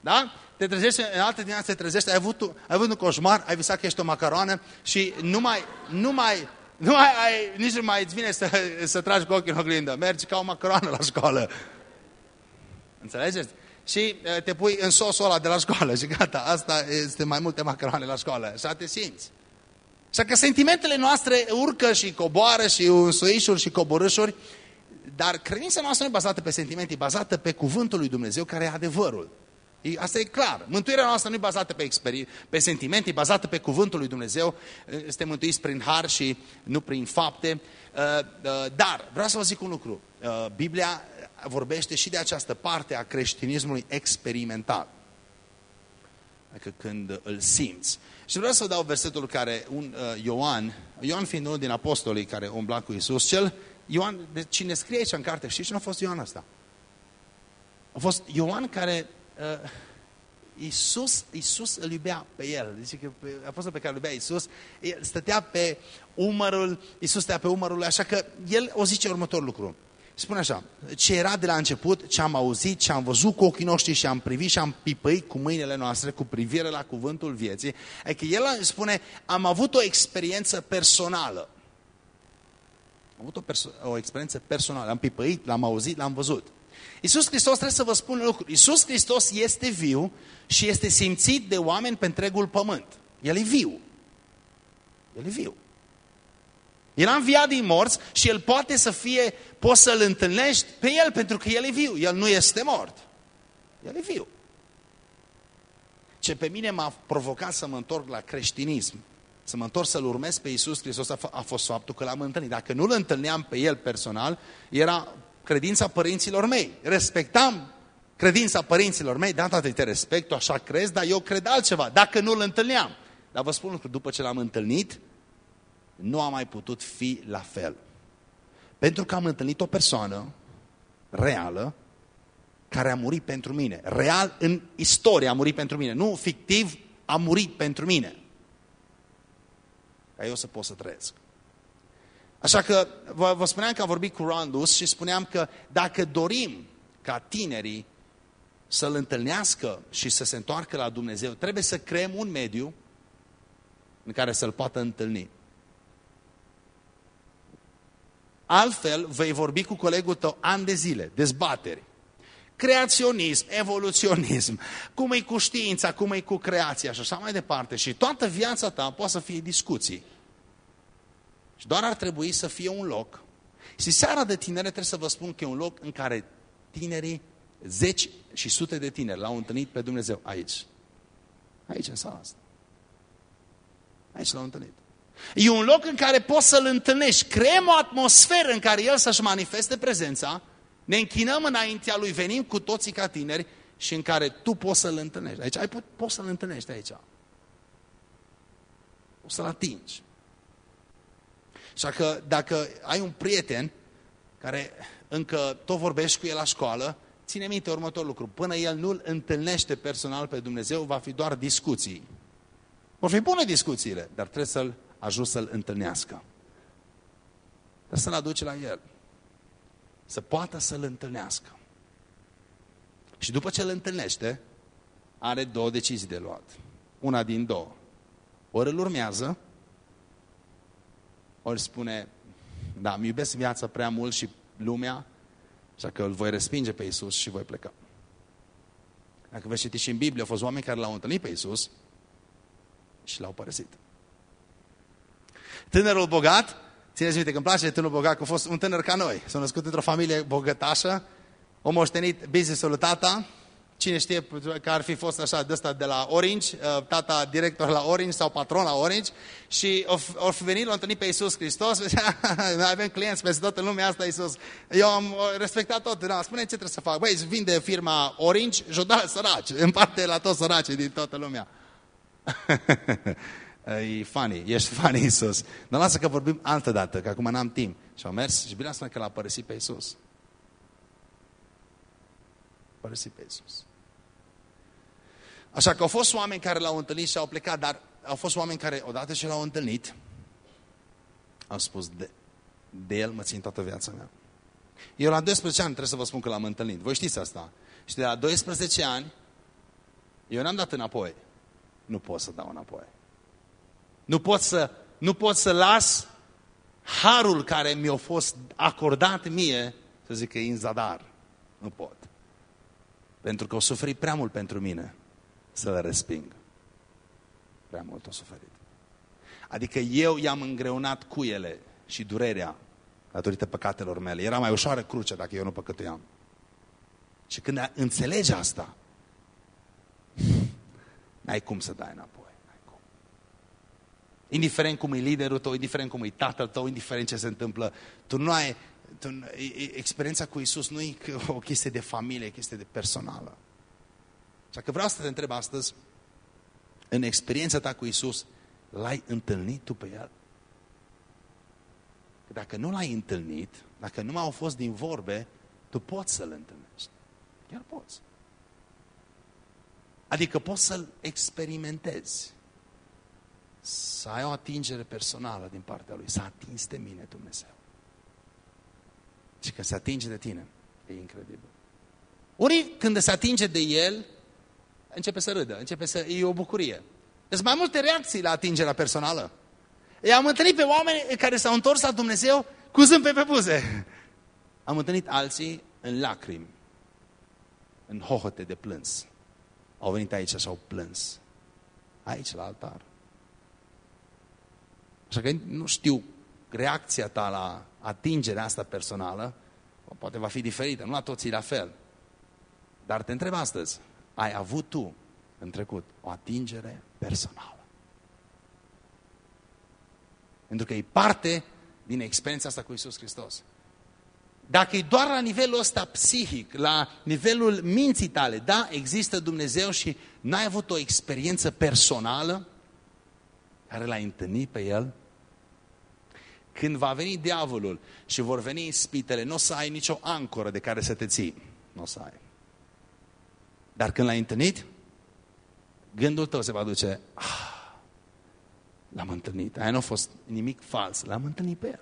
Da? Te trezești, în altă dimineață te trezești, ai avut, ai avut un coșmar, ai visat că ești o macaroană și nu mai, nu mai, nu mai ai, nici nu mai îți vine să, să tragi cu ochii în oglindă. Mergi ca o macaroană la școală. Înțelegeți? Și te pui în sosul ăla de la școală și gata, asta este mai multe macaroane la școală. Așa te simți. Așa că sentimentele noastre urcă și coboară și însuișuri și coborâșuri, dar credința noastră nu e bazată pe sentimente, e bazată pe cuvântul lui Dumnezeu, care e adevărul. Asta e clar. Mântuirea noastră nu e bazată pe, pe sentimente, e bazată pe cuvântul lui Dumnezeu. Este mântuiți prin har și nu prin fapte. Uh, uh, dar vreau să vă zic un lucru. Uh, Biblia vorbește și de această parte a creștinismului experimental. Adică când îl simți. Și vreau să vă dau versetul care un Ioan, Ioan fiind unul din apostolii care umbla cu Isus, cel Ioan, de cine scrie aici în carte, știți cine a fost Ioan ăsta? A fost Ioan care uh, Iisus, Iisus îl iubea pe el. Zice că a fost pe care îl iubea Iisus, el stătea pe umărul, Iisus stătea pe umărul lui, așa că el o zice următorul lucru. Spune așa, ce era de la început, ce am auzit, ce am văzut cu ochii noștri și am privit și am pipăit cu mâinile noastre cu privire la cuvântul vieții, adică el spune, am avut o experiență personală. Am avut o, perso o experiență personală, am pipăit, l-am auzit, l-am văzut. Iisus Hristos trebuie să vă spun un lucru. Iisus Hristos este viu și este simțit de oameni pe întregul pământ. El e viu. El e viu. El a înviat din morți și el poate să fie, poți să-l întâlnești pe el pentru că el e viu. El nu este mort. El e viu. Ce pe mine m-a provocat să mă întorc la creștinism, să mă întorc să-L urmez pe Iisus Hristos a fost faptul că l-am întâlnit. Dacă nu-L întâlneam pe El personal, era credința părinților mei. Respectam credința părinților mei, da, tată, te respect, tu așa crezi, dar eu cred altceva, dacă nu-l întâlneam. Dar vă spun că după ce l-am întâlnit, nu am mai putut fi la fel. Pentru că am întâlnit o persoană reală care a murit pentru mine. Real în istorie a murit pentru mine. Nu fictiv, a murit pentru mine. Ca eu să pot să trăiesc. Așa că vă, vă spuneam că am vorbit cu Randus și spuneam că dacă dorim ca tinerii să-L întâlnească și să se întoarcă la Dumnezeu, trebuie să creăm un mediu în care să-L poată întâlni. Altfel, vei vorbi cu colegul tău ani de zile, dezbateri, creaționism, evoluționism, cum e cu știința, cum e cu creația și așa mai departe. Și toată viața ta poate să fie discuții. Și doar ar trebui să fie un loc. Și seara de tinere trebuie să vă spun că e un loc în care tinerii, zeci și sute de tineri l-au întâlnit pe Dumnezeu aici. Aici, în sala asta. Aici l-au întâlnit. E un loc în care poți să-L întâlnești. Creăm o atmosferă în care El să-și manifeste prezența, ne închinăm înaintea Lui, venim cu toții ca tineri și în care tu poți să-L întâlnești. Aici ai, poți să-L întâlnești aici. O să-L atingi. Așa că dacă ai un prieten care încă tot vorbești cu el la școală, ține minte următorul lucru. Până el nu-L întâlnește personal pe Dumnezeu, va fi doar discuții. Vor fi bune discuțiile, dar trebuie să-L ajut să-L întâlnească. Trebuie să-L aduce la El. Să poată să-L întâlnească. Și după ce îl întâlnește, are două decizii de luat. Una din două. Ori îl urmează, ori spune, da, îmi iubesc viața prea mult și lumea, așa că îl voi respinge pe Isus și voi pleca. Dacă veți citi și în Biblie, au fost oameni care l-au întâlnit pe Isus și l-au părăsit. Tânărul bogat, țineți minte că îmi place de tânărul bogat, că a fost un tânăr ca noi. S-a născut într-o familie bogătașă, o moștenit business-ul tata, Cine știe că ar fi fost așa de ăsta de la Orange, uh, tata director la Orange sau patron la Orange și o fi venit, l-a întâlnit pe Iisus Hristos, *laughs* noi avem clienți peste tot în lumea asta, Iisus. Eu am respectat tot, da, spune ce trebuie să fac. Băi, vinde firma Orange, jodare săraci, în parte la toți săraci din toată lumea. *laughs* e funny, ești *laughs* funny, Iisus. Dar lasă că vorbim altă dată, că acum n-am timp. Și au mers și bine că l-a părăsit pe Iisus. părăsi pe Iisus. Așa că au fost oameni care l-au întâlnit și au plecat, dar au fost oameni care, odată ce l-au întâlnit, au spus, de, de el mă țin toată viața mea. Eu la 12 ani trebuie să vă spun că l-am întâlnit. Voi știți asta. Și de la 12 ani, eu n-am dat înapoi. Nu pot să dau înapoi. Nu pot să, nu pot să las harul care mi-a fost acordat mie, să zic că e în zadar. Nu pot. Pentru că o suferi prea mult pentru mine să-l resping. Prea mult o suferit. Adică eu i-am îngreunat cuiele și durerea datorită păcatelor mele. Era mai ușoară crucea dacă eu nu păcătuiam. Și când înțelegi asta, *laughs* n-ai cum să dai înapoi. Cum. Indiferent cum e liderul tău, indiferent cum e tatăl tău, indiferent ce se întâmplă, tu nu ai, tu, experiența cu Isus nu e o chestie de familie, e o chestie de personală. Așa că vreau să te întreb astăzi, în experiența ta cu Isus, l-ai întâlnit tu pe El? Că dacă nu l-ai întâlnit, dacă nu mai au fost din vorbe, tu poți să-L întâlnești. Chiar poți. Adică poți să-L experimentezi. Să ai o atingere personală din partea Lui. Să atins de mine Dumnezeu. Și că se atinge de tine, e incredibil. Ori când se atinge de El, începe să râdă, începe să... e o bucurie. Sunt mai multe reacții la atingerea personală. I-am întâlnit pe oameni care s-au întors la Dumnezeu cu zâmbe pe buze. Am întâlnit alții în lacrimi, în hohote de plâns. Au venit aici și au plâns. Aici, la altar. Așa că nu știu reacția ta la atingerea asta personală, poate va fi diferită, nu la toții la fel. Dar te întreb astăzi, ai avut tu în trecut o atingere personală? Pentru că e parte din experiența asta cu Isus Hristos. Dacă e doar la nivelul ăsta psihic, la nivelul minții tale, da, există Dumnezeu și n-ai avut o experiență personală care l-ai întâlnit pe El, când va veni diavolul și vor veni spitele, nu o să ai nicio ancoră de care să te ții. Nu o să ai. Dar când l-ai întâlnit, gândul tău se va duce, ah, l-am întâlnit. Aia nu a fost nimic fals, l-am întâlnit pe el.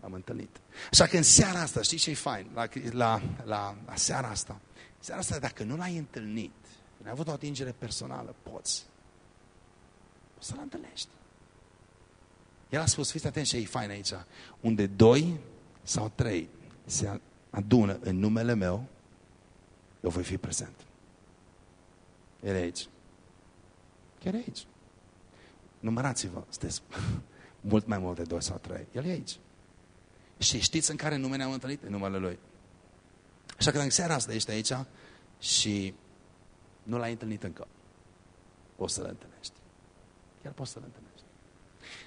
L-am întâlnit. Așa că în seara asta, știți ce e fain? La, la, la, la seara asta, seara asta, dacă nu l-ai întâlnit, când ai avut o atingere personală, poți. Poți să-l întâlnești. El a spus, fiți atenți ce e fain aici. Unde doi sau trei se adună în numele meu, eu voi fi prezent. El e aici. Chiar e aici. Numărați-vă, sunteți *laughs* mult mai mult de doi sau trei. El e aici. Și știți în care nume ne-am întâlnit? În numele Lui. Așa că în seara asta ești aici și nu l-ai întâlnit încă. Poți să-l întâlnești. Chiar poți să-l întâlnești.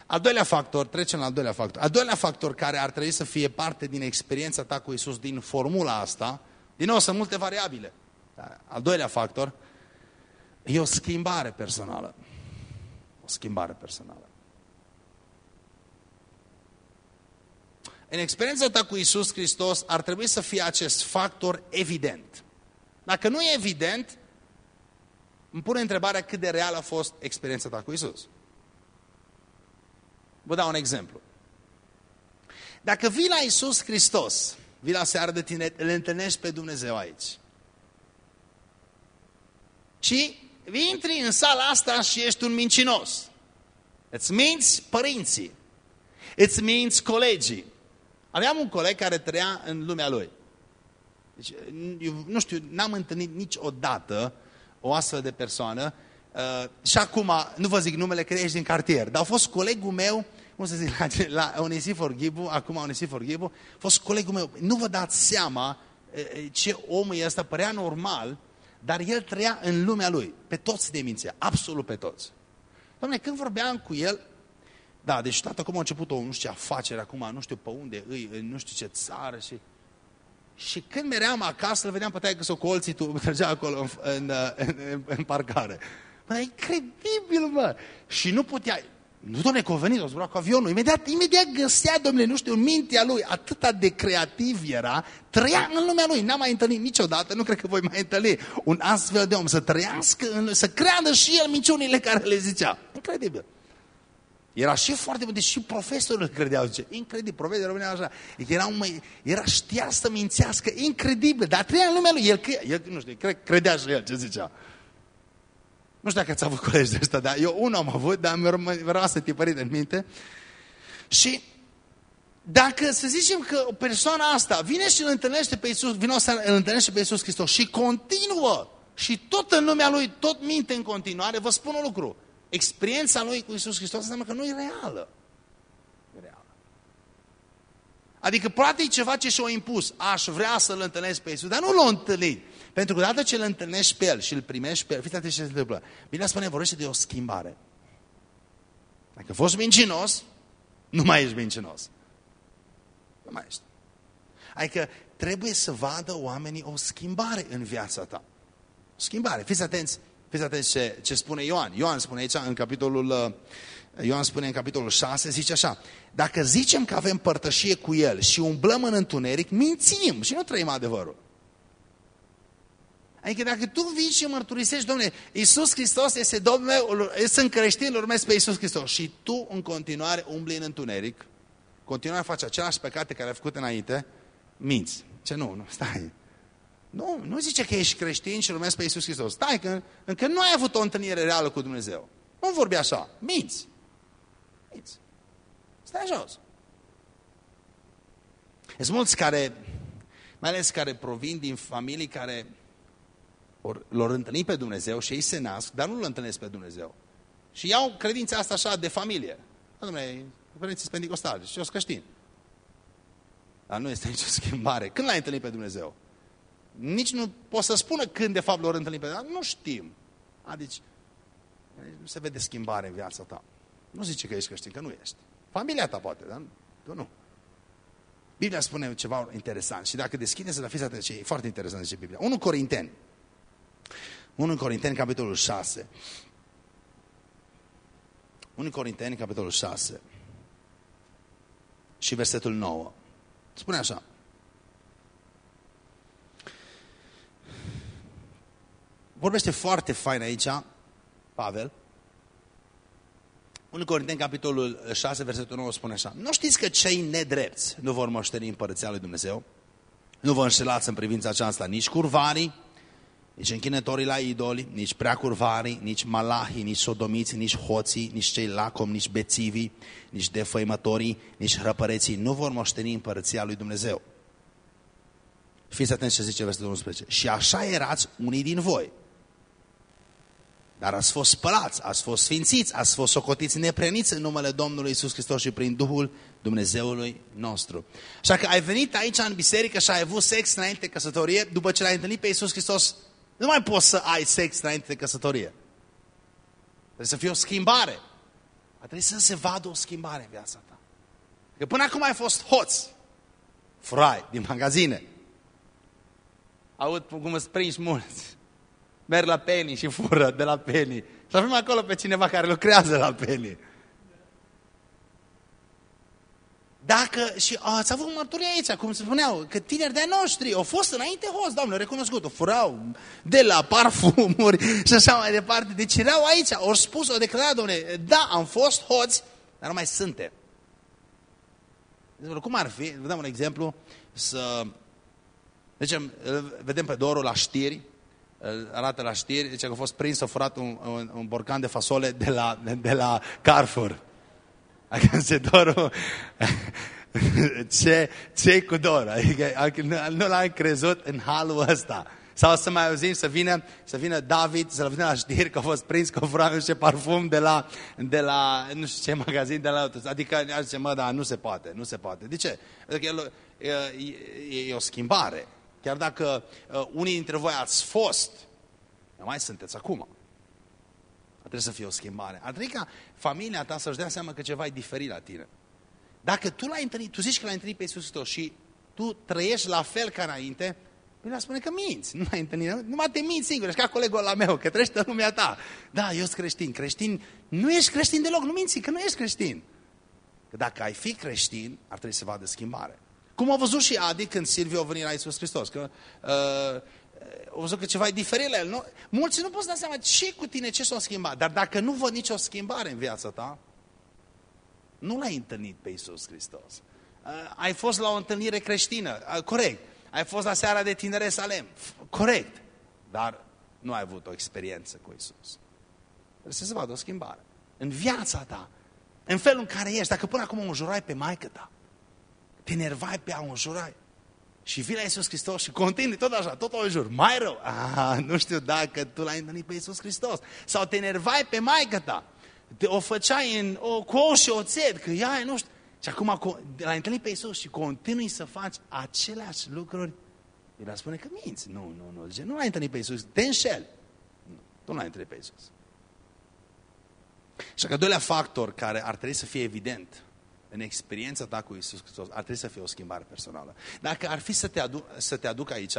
Al doilea factor, trecem la al doilea factor. Al doilea factor care ar trebui să fie parte din experiența ta cu Isus, din formula asta, din nou, sunt multe variabile. Al doilea factor e o schimbare personală. O schimbare personală. În experiența ta cu Isus Hristos ar trebui să fie acest factor evident. Dacă nu e evident, îmi pune întrebarea cât de real a fost experiența ta cu Isus. Vă dau un exemplu. Dacă vii la Isus Hristos vii la seară de tine, îl întâlnești pe Dumnezeu aici. Și intri în sala asta și ești un mincinos. Îți minți părinții. Îți minți colegii. Aveam un coleg care trăia în lumea lui. Deci, eu, nu știu, n-am întâlnit niciodată o astfel de persoană. Uh, și acum, nu vă zic numele că ești din cartier, dar a fost colegul meu cum să zic, la, la Onesifor Ghibu, acum Onesifor Ghibu, a fost colegul meu. Nu vă dați seama ce om e ăsta, părea normal, dar el trăia în lumea lui. Pe toți de mințe, absolut pe toți. Doamne, când vorbeam cu el, da, deci tata acum a început o, nu știu ce afacere, acum nu știu pe unde îi, în nu știu ce țară și... Și când meream acasă, îl vedeam pe taică să colții, tu *laughs* mergea acolo în, în, în, în parcare. Bă, incredibil, mă! Și nu putea, Nu, domnule, că a venit, a zburat cu avionul. Imediat, imediat găsea, domnule, nu știu, în mintea lui, atâta de creativ era, trăia în lumea lui. N-am mai întâlnit niciodată, nu cred că voi mai întâlni un astfel de om, să trăiască, în, să creadă și el minciunile care le zicea. Incredibil. Era și foarte bun, deci și profesorul credeau, zice, incredibil, profesorul rămânea așa. Era, un, era știa să mințească, incredibil, dar trăia în lumea lui. El, el nu știu, credea și el ce zicea. Nu știu dacă ați avut colegi de ăsta, dar eu unul am avut, dar mi-a rămas tipărit în minte. Și dacă să zicem că persoana asta vine și îl întâlnește pe Iisus, vine să îl întâlnește pe Iisus Hristos și continuă și tot în lumea lui, tot minte în continuare, vă spun un lucru. Experiența lui cu Iisus Hristos înseamnă că nu e reală. E reală. Adică poate e ceva ce și-a impus. Aș vrea să-L întâlnesc pe Iisus, dar nu l-a întâlnit. Pentru că odată ce îl întâlnești pe el și îl primești pe el, fiți atenți ce se întâmplă. Bine spune, vorbește de o schimbare. Dacă fost mincinos, nu mai ești mincinos. Nu mai ești. Adică trebuie să vadă oamenii o schimbare în viața ta. O schimbare. Fiți atenți, fiți atenți ce, ce spune Ioan. Ioan spune aici în capitolul, uh, Ioan spune în capitolul 6, zice așa, dacă zicem că avem părtășie cu El și umblăm în întuneric, mințim și nu trăim adevărul. Adică dacă tu vii și mărturisești, domnule, Iisus Hristos este Domnul meu, sunt creștin, îl urmez pe Iisus Hristos și tu în continuare umbli în întuneric, continuare faci același păcate care ai făcut înainte, minți. Ce nu, nu, stai. Nu, nu zice că ești creștin și urmezi pe Iisus Hristos. Stai, că încă nu ai avut o întâlnire reală cu Dumnezeu. Nu vorbi așa, minți. Minți. Stai jos. Sunt mulți care, mai ales care provin din familii care Or, lor întâlni pe Dumnezeu și ei se nasc, dar nu-L întâlnesc pe Dumnezeu. Și iau credința asta așa de familie. Dom'le, părinții pentecostali și eu sunt creștin. Dar nu este nicio *laughs* schimbare. Când l-ai întâlnit pe Dumnezeu? Nici nu pot să spună când de fapt lor întâlnit pe Dumnezeu. Nu știm. Adică nu se vede schimbare în viața ta. Nu zice că ești creștin, că nu ești. Familia ta poate, dar tu nu. Biblia spune ceva interesant și dacă deschideți la fiți atenți, e foarte interesant zice Biblia. 1 Corinteni, 1 Corinteni, capitolul 6. 1 Corinteni, capitolul 6. Și versetul 9. Spune așa. Vorbește foarte fain aici, Pavel. 1 Corinteni, capitolul 6, versetul 9, spune așa. Nu știți că cei nedrepți nu vor moșteni împărăția lui Dumnezeu? Nu vă înșelați în privința aceasta nici curvarii, nici închinătorii la idoli, nici preacurvarii, nici malahii, nici sodomiți, nici hoții, nici cei lacom, nici bețivii, nici defăimătorii, nici răpăreții nu vor moșteni împărăția lui Dumnezeu. Fiți atenți ce zice versetul 11. Și așa erați unii din voi. Dar ați fost spălați, ați fost sfințiți, ați fost socotiți nepreniți în numele Domnului Isus Hristos și prin Duhul Dumnezeului nostru. Așa că ai venit aici în biserică și ai avut sex înainte căsătorie, după ce l-ai întâlnit pe Isus Hristos, nu mai poți să ai sex înainte de căsătorie. Trebuie să fie o schimbare. Trebuie să se vadă o schimbare în viața ta. Că până acum ai fost hoț, frai, din magazine. Aud cum îți prinși mulți. Merg la Penny și fură de la Penny. Și avem acolo pe cineva care lucrează la Penny. Dacă, și ați avut mărturie aici, cum se spuneau, că tineri de noștri au fost înainte hoți, doamne, recunoscut, o furau de la parfumuri și așa mai departe. Deci erau aici, au spus, au declarat, domnule, da, am fost hoți, dar nu mai suntem. Deci, cum ar fi, vă dăm un exemplu, să, deci, vedem pe Doru la știri, arată la știri, zice că a fost prins, a furat un, un, un borcan de fasole de la, de la Carrefour. Adică se Doru, ce, ce cu Doru? Adică nu, nu l-am crezut în halul ăsta. Sau să mai auzim să vină, să vină David, să vină la știri că a fost prins cu furat nu știu ce parfum de la, de la, nu știu ce magazin de la altul. Adică, aș zice, mă, da, nu se poate, nu se poate. De ce? Adică el, e, e, e o schimbare. Chiar dacă uh, unii dintre voi ați fost, nu mai sunteți acum. Trebuie să fie o schimbare. Ar trebui ca familia ta să-și dea seama că ceva e diferit la tine. Dacă tu l-ai întâlnit, tu zici că l-ai întâlnit pe Iisus Hristos și tu trăiești la fel ca înainte, El spune că minți, nu ai întâlnit, numai te minți singur, ești ca colegul la meu, că trăiește în lumea ta. Da, eu sunt creștin, creștin, nu ești creștin deloc, nu minți, că nu ești creștin. Că dacă ai fi creștin, ar trebui să vadă schimbare. Cum a văzut și Adi când Silviu a venit la Iisus Hristos, că uh, au văzut că ceva e diferit la el. Nu? Mulți nu pot da seama ce cu tine, ce s-a schimbat. Dar dacă nu văd nicio schimbare în viața ta, nu l-ai întâlnit pe Iisus Hristos. Uh, ai fost la o întâlnire creștină, uh, corect. Ai fost la seara de tinere Salem, corect. Dar nu ai avut o experiență cu Iisus. Trebuie să se vadă o schimbare. În viața ta, în felul în care ești, dacă până acum o înjurai pe maică ta, te nervai pe a o înjurai, și vii la Iisus Hristos și continui tot așa, tot o jur, mai rău. Ah, nu știu dacă tu l-ai întâlnit pe Iisus Hristos. Sau te nervai pe maică ta. Te, o făceai în, o, cu ou și oțet, că ea nu știu. Și acum l-ai întâlnit pe Iisus și continui să faci aceleași lucruri. El spune că minți. Nu, nu, nu. Zice, nu l-ai întâlnit pe Iisus, te înșel. Nu, tu nu l-ai întâlnit pe Iisus. Și că doilea factor care ar trebui să fie evident în experiența ta cu Isus Hristos, ar trebui să fie o schimbare personală. Dacă ar fi să te aduc, să te aduc aici,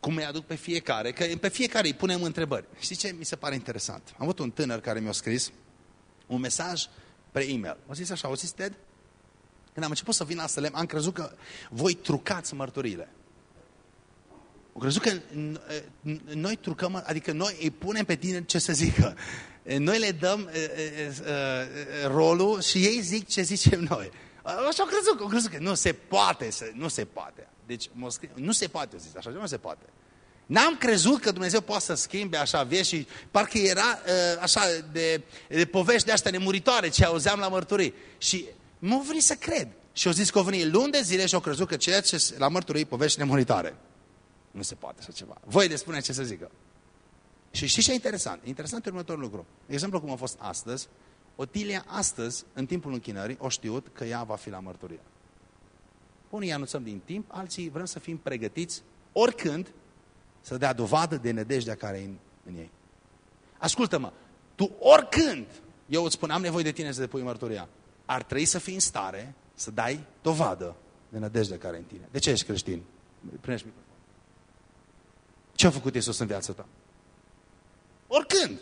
cum îi aduc pe fiecare, că pe fiecare îi punem întrebări. Știi ce mi se pare interesant? Am avut un tânăr care mi-a scris un mesaj pe e-mail. O zis așa, o zis Ted? Când am început să vin la Sălem, am crezut că voi trucați mărturile. Am crezut că noi trucăm, adică noi îi punem pe tine ce să zică. Noi le dăm e, e, e, rolul și ei zic ce zicem *laughs* noi. Așa au crezut, au crezut că nu se poate, să, nu se poate. Deci, nu se poate, zis, așa nu se poate. N-am crezut că Dumnezeu poate să schimbe așa vieți și parcă era așa de, de povești de astea nemuritoare ce auzeam la mărturii. Și m-au venit să cred. Și au zis că au venit luni de zile și au crezut că ceea ce la mărturii povești nemuritoare. Nu se poate așa ceva. Voi de spune ce să zică. Și știți ce e interesant? E interesant următorul lucru. De exemplu, cum a fost astăzi, Otilia astăzi, în timpul închinării, o știut că ea va fi la mărturie. Unii anunțăm din timp, alții vrem să fim pregătiți oricând să dea dovadă de nădejdea care e în, în ei. Ascultă-mă, tu oricând, eu îți spun, am nevoie de tine să depui mărturia, ar trebui să fii în stare să dai dovadă de nădejdea care e în tine. De ce ești creștin? Primești microfon. Ce a făcut Iisus în viața ta? Oricând.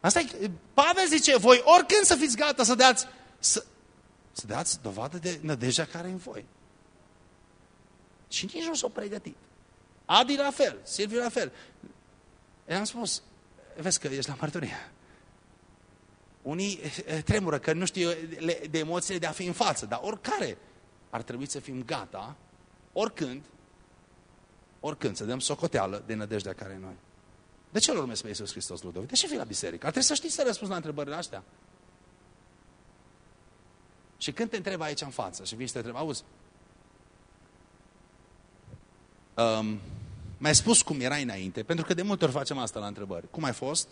Asta e, Pavel zice, voi oricând să fiți gata să dați, să, să dați dovadă de nădejdea care e în voi. Și nici nu s-au pregătit. Adi la fel, Silviu la fel. I-am spus, vezi că ești la mărturie. Unii tremură că nu știu de emoțiile de a fi în față, dar oricare ar trebui să fim gata, oricând, oricând, să dăm socoteală de nădejdea care e noi. De ce îl urmezi pe Iisus Hristos, Ludovic? De ce fii la biserică? Ar trebui să știi să răspunzi la întrebările astea. Și când te întreb aici în față și vii să te întreb, auzi, um, mi-ai spus cum erai înainte, pentru că de multe ori facem asta la întrebări. Cum ai fost?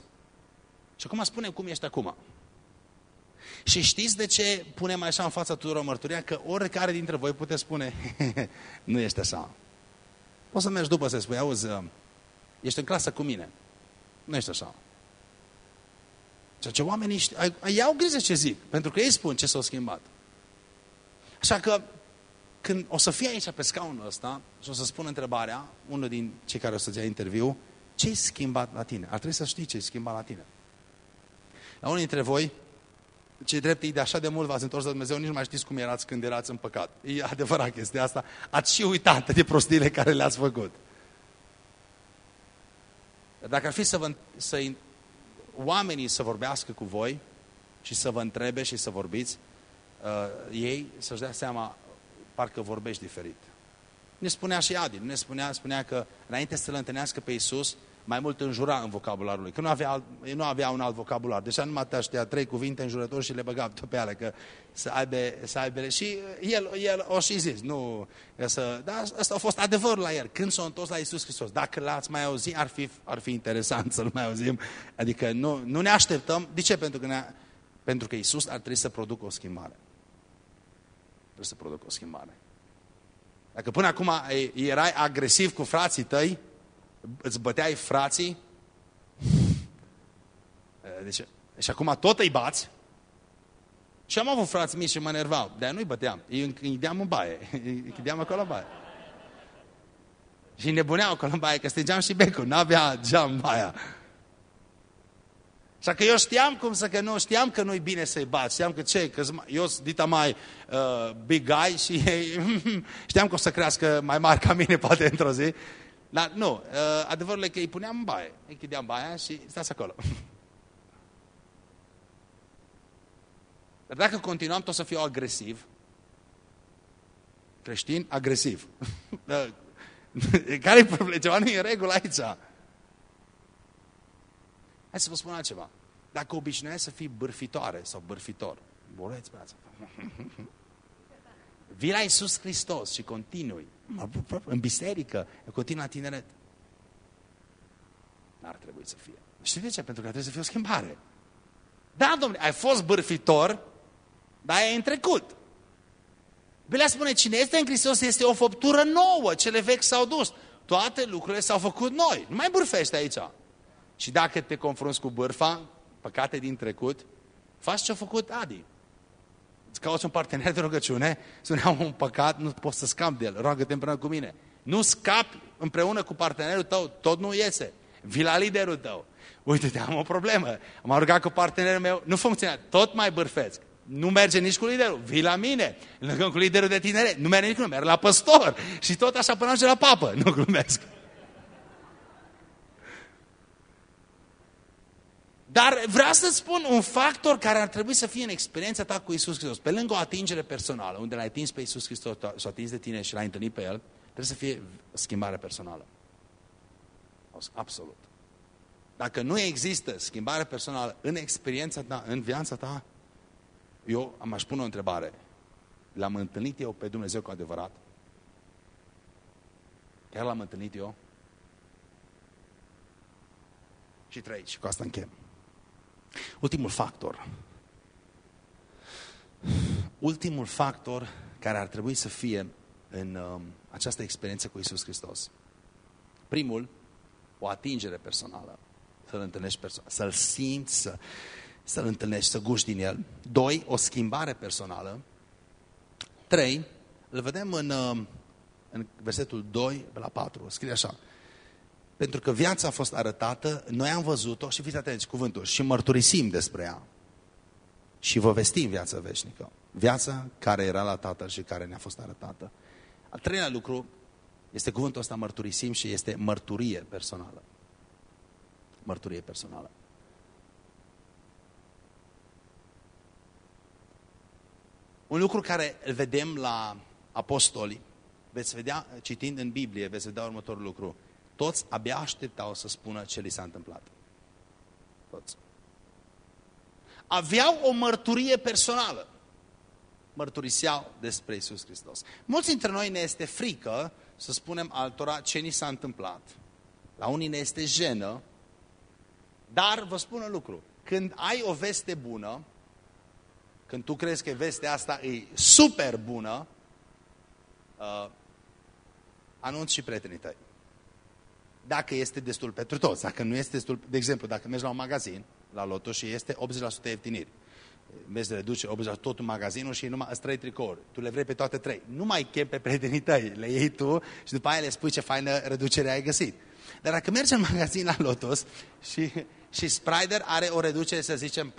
Și acum spune cum ești acum. Și știți de ce punem așa în fața tuturor mărturia? Că oricare dintre voi puteți spune, *laughs* nu ești așa. Poți să mergi după să spui, auzi, ești în clasă cu mine. Nu ești așa. Ceea ce oamenii iau grijă ce zic, pentru că ei spun ce s-au schimbat. Așa că când o să fie aici pe scaunul ăsta și o să spun întrebarea, unul din cei care o să-ți ia interviu, ce-i schimbat la tine? Ar trebui să știi ce-i schimbat la tine. La unii dintre voi, cei drepti de așa de mult v-ați întors de Dumnezeu, nici nu mai știți cum erați când erați în păcat. E adevărat chestia asta. Ați și uitat de prostiile care le-ați făcut. Dacă ar fi să, vă, să oamenii să vorbească cu voi și să vă întrebe și să vorbiți, uh, ei să-și dea seama, parcă vorbești diferit. Ne spunea și Adi, ne spunea, spunea că înainte să-L întâlnească pe Iisus, mai mult înjura în vocabularul lui, că nu avea, nu avea un alt vocabular. Deci numai te aștea trei cuvinte înjurători și le băga pe ale, că să aibă, să aibă... Și el, el o și zis, nu, să, dar asta a fost adevărul la el. Când s-a întors la Iisus Hristos, dacă l-ați mai auzit, ar fi, ar fi interesant să-l mai auzim. Adică nu, nu ne așteptăm. De ce? Pentru că, ne, pentru că Iisus ar trebui să producă o schimbare. Trebuie să producă o schimbare. Dacă până acum erai agresiv cu frații tăi, îți băteai frații, deci, și acum tot îi bați, și am avut frați mici și mă nervau, dar nu-i băteam, îi închideam în baie, *laughs* îi închideam acolo în baie. Și nebuneau acolo în baie, că strângeam și becul, n-avea geam baia. Așa că eu știam cum să că nu, știam că nu-i bine să-i bat, știam că ce, că eu sunt dita mai uh, big guy și *laughs* știam că o să crească mai mari ca mine poate într-o zi. Dar nu, uh, adevărul e că îi puneam în baie, îi chideam baia și stați acolo. Dar dacă continuam, tot să fiu agresiv, creștin, agresiv. *laughs* Care-i problema? Ceva nu e în regulă aici. Hai să vă spun altceva. Dacă obișnuiai să fii bârfitoare sau bârfitor, boleți brața. Vii la Iisus Hristos și continui. În biserică, continui la tineret. N-ar trebui să fie. Știi de ce? Pentru că trebuie să fie o schimbare. Da, domnule, ai fost bârfitor, dar ai în trecut. Biblia spune, cine este în Hristos este o făptură nouă, cele vechi s-au dus. Toate lucrurile s-au făcut noi. Nu mai bârfești aici. Și dacă te confrunți cu bârfa, păcate din trecut, faci ce-a făcut Adi. Îți cauți un partener de rugăciune, spune, am un păcat, nu poți să scap de el, roagă-te împreună cu mine. Nu scapi împreună cu partenerul tău, tot nu iese. Vii la liderul tău. Uite-te, am o problemă. M-am rugat cu partenerul meu, nu funcționează, tot mai bârfesc. Nu merge nici cu liderul, vii la mine. Lângă cu liderul de tinere, nu merge nici cu merg la păstor. Și tot așa până ajunge la papă, nu glumesc. Dar vreau să spun un factor care ar trebui să fie în experiența ta cu Isus Hristos. Pe lângă o atingere personală, unde l-ai atins pe Isus Hristos, s-a atins de tine și l-ai întâlnit pe El, trebuie să fie schimbare personală. Absolut. Dacă nu există schimbare personală în experiența ta, în viața ta, eu am aș pune o întrebare. L-am întâlnit eu pe Dumnezeu cu adevărat? Chiar l-am întâlnit eu? Și trei, și cu asta închem. Ultimul factor. Ultimul factor care ar trebui să fie în uh, această experiență cu Isus Hristos. Primul, o atingere personală. Să-L întâlnești personal, să-L simți, să, să-L întâlnești, să guști din El. Doi, o schimbare personală. Trei, îl vedem în, uh, în versetul 2 la 4. Scrie așa. Pentru că viața a fost arătată, noi am văzut-o și fiți atenți cuvântul, și mărturisim despre ea. Și vă vestim viața veșnică. Viața care era la Tatăl și care ne-a fost arătată. Al treilea lucru este cuvântul ăsta mărturisim și este mărturie personală. Mărturie personală. Un lucru care îl vedem la apostoli, veți vedea, citind în Biblie, veți vedea următorul lucru. Toți abia așteptau să spună ce li s-a întâmplat. Toți. Aveau o mărturie personală. Mărturiseau despre Isus Hristos. Mulți dintre noi ne este frică să spunem altora ce ni s-a întâmplat. La unii ne este jenă, dar vă spun un lucru. Când ai o veste bună, când tu crezi că vestea asta e super bună, uh, anunți și prietenii tăi dacă este destul pentru toți. Dacă nu este destul, de exemplu, dacă mergi la un magazin, la loto și este 80% ieftiniri, mergi de reduce 80% tot un magazinul și numai îți trei tricouri. Tu le vrei pe toate trei. Nu mai chem pe prietenii tăi, le iei tu și după aia le spui ce faină reducere ai găsit. Dar dacă mergi în magazin la Lotus și și Sprider are o reducere, să zicem,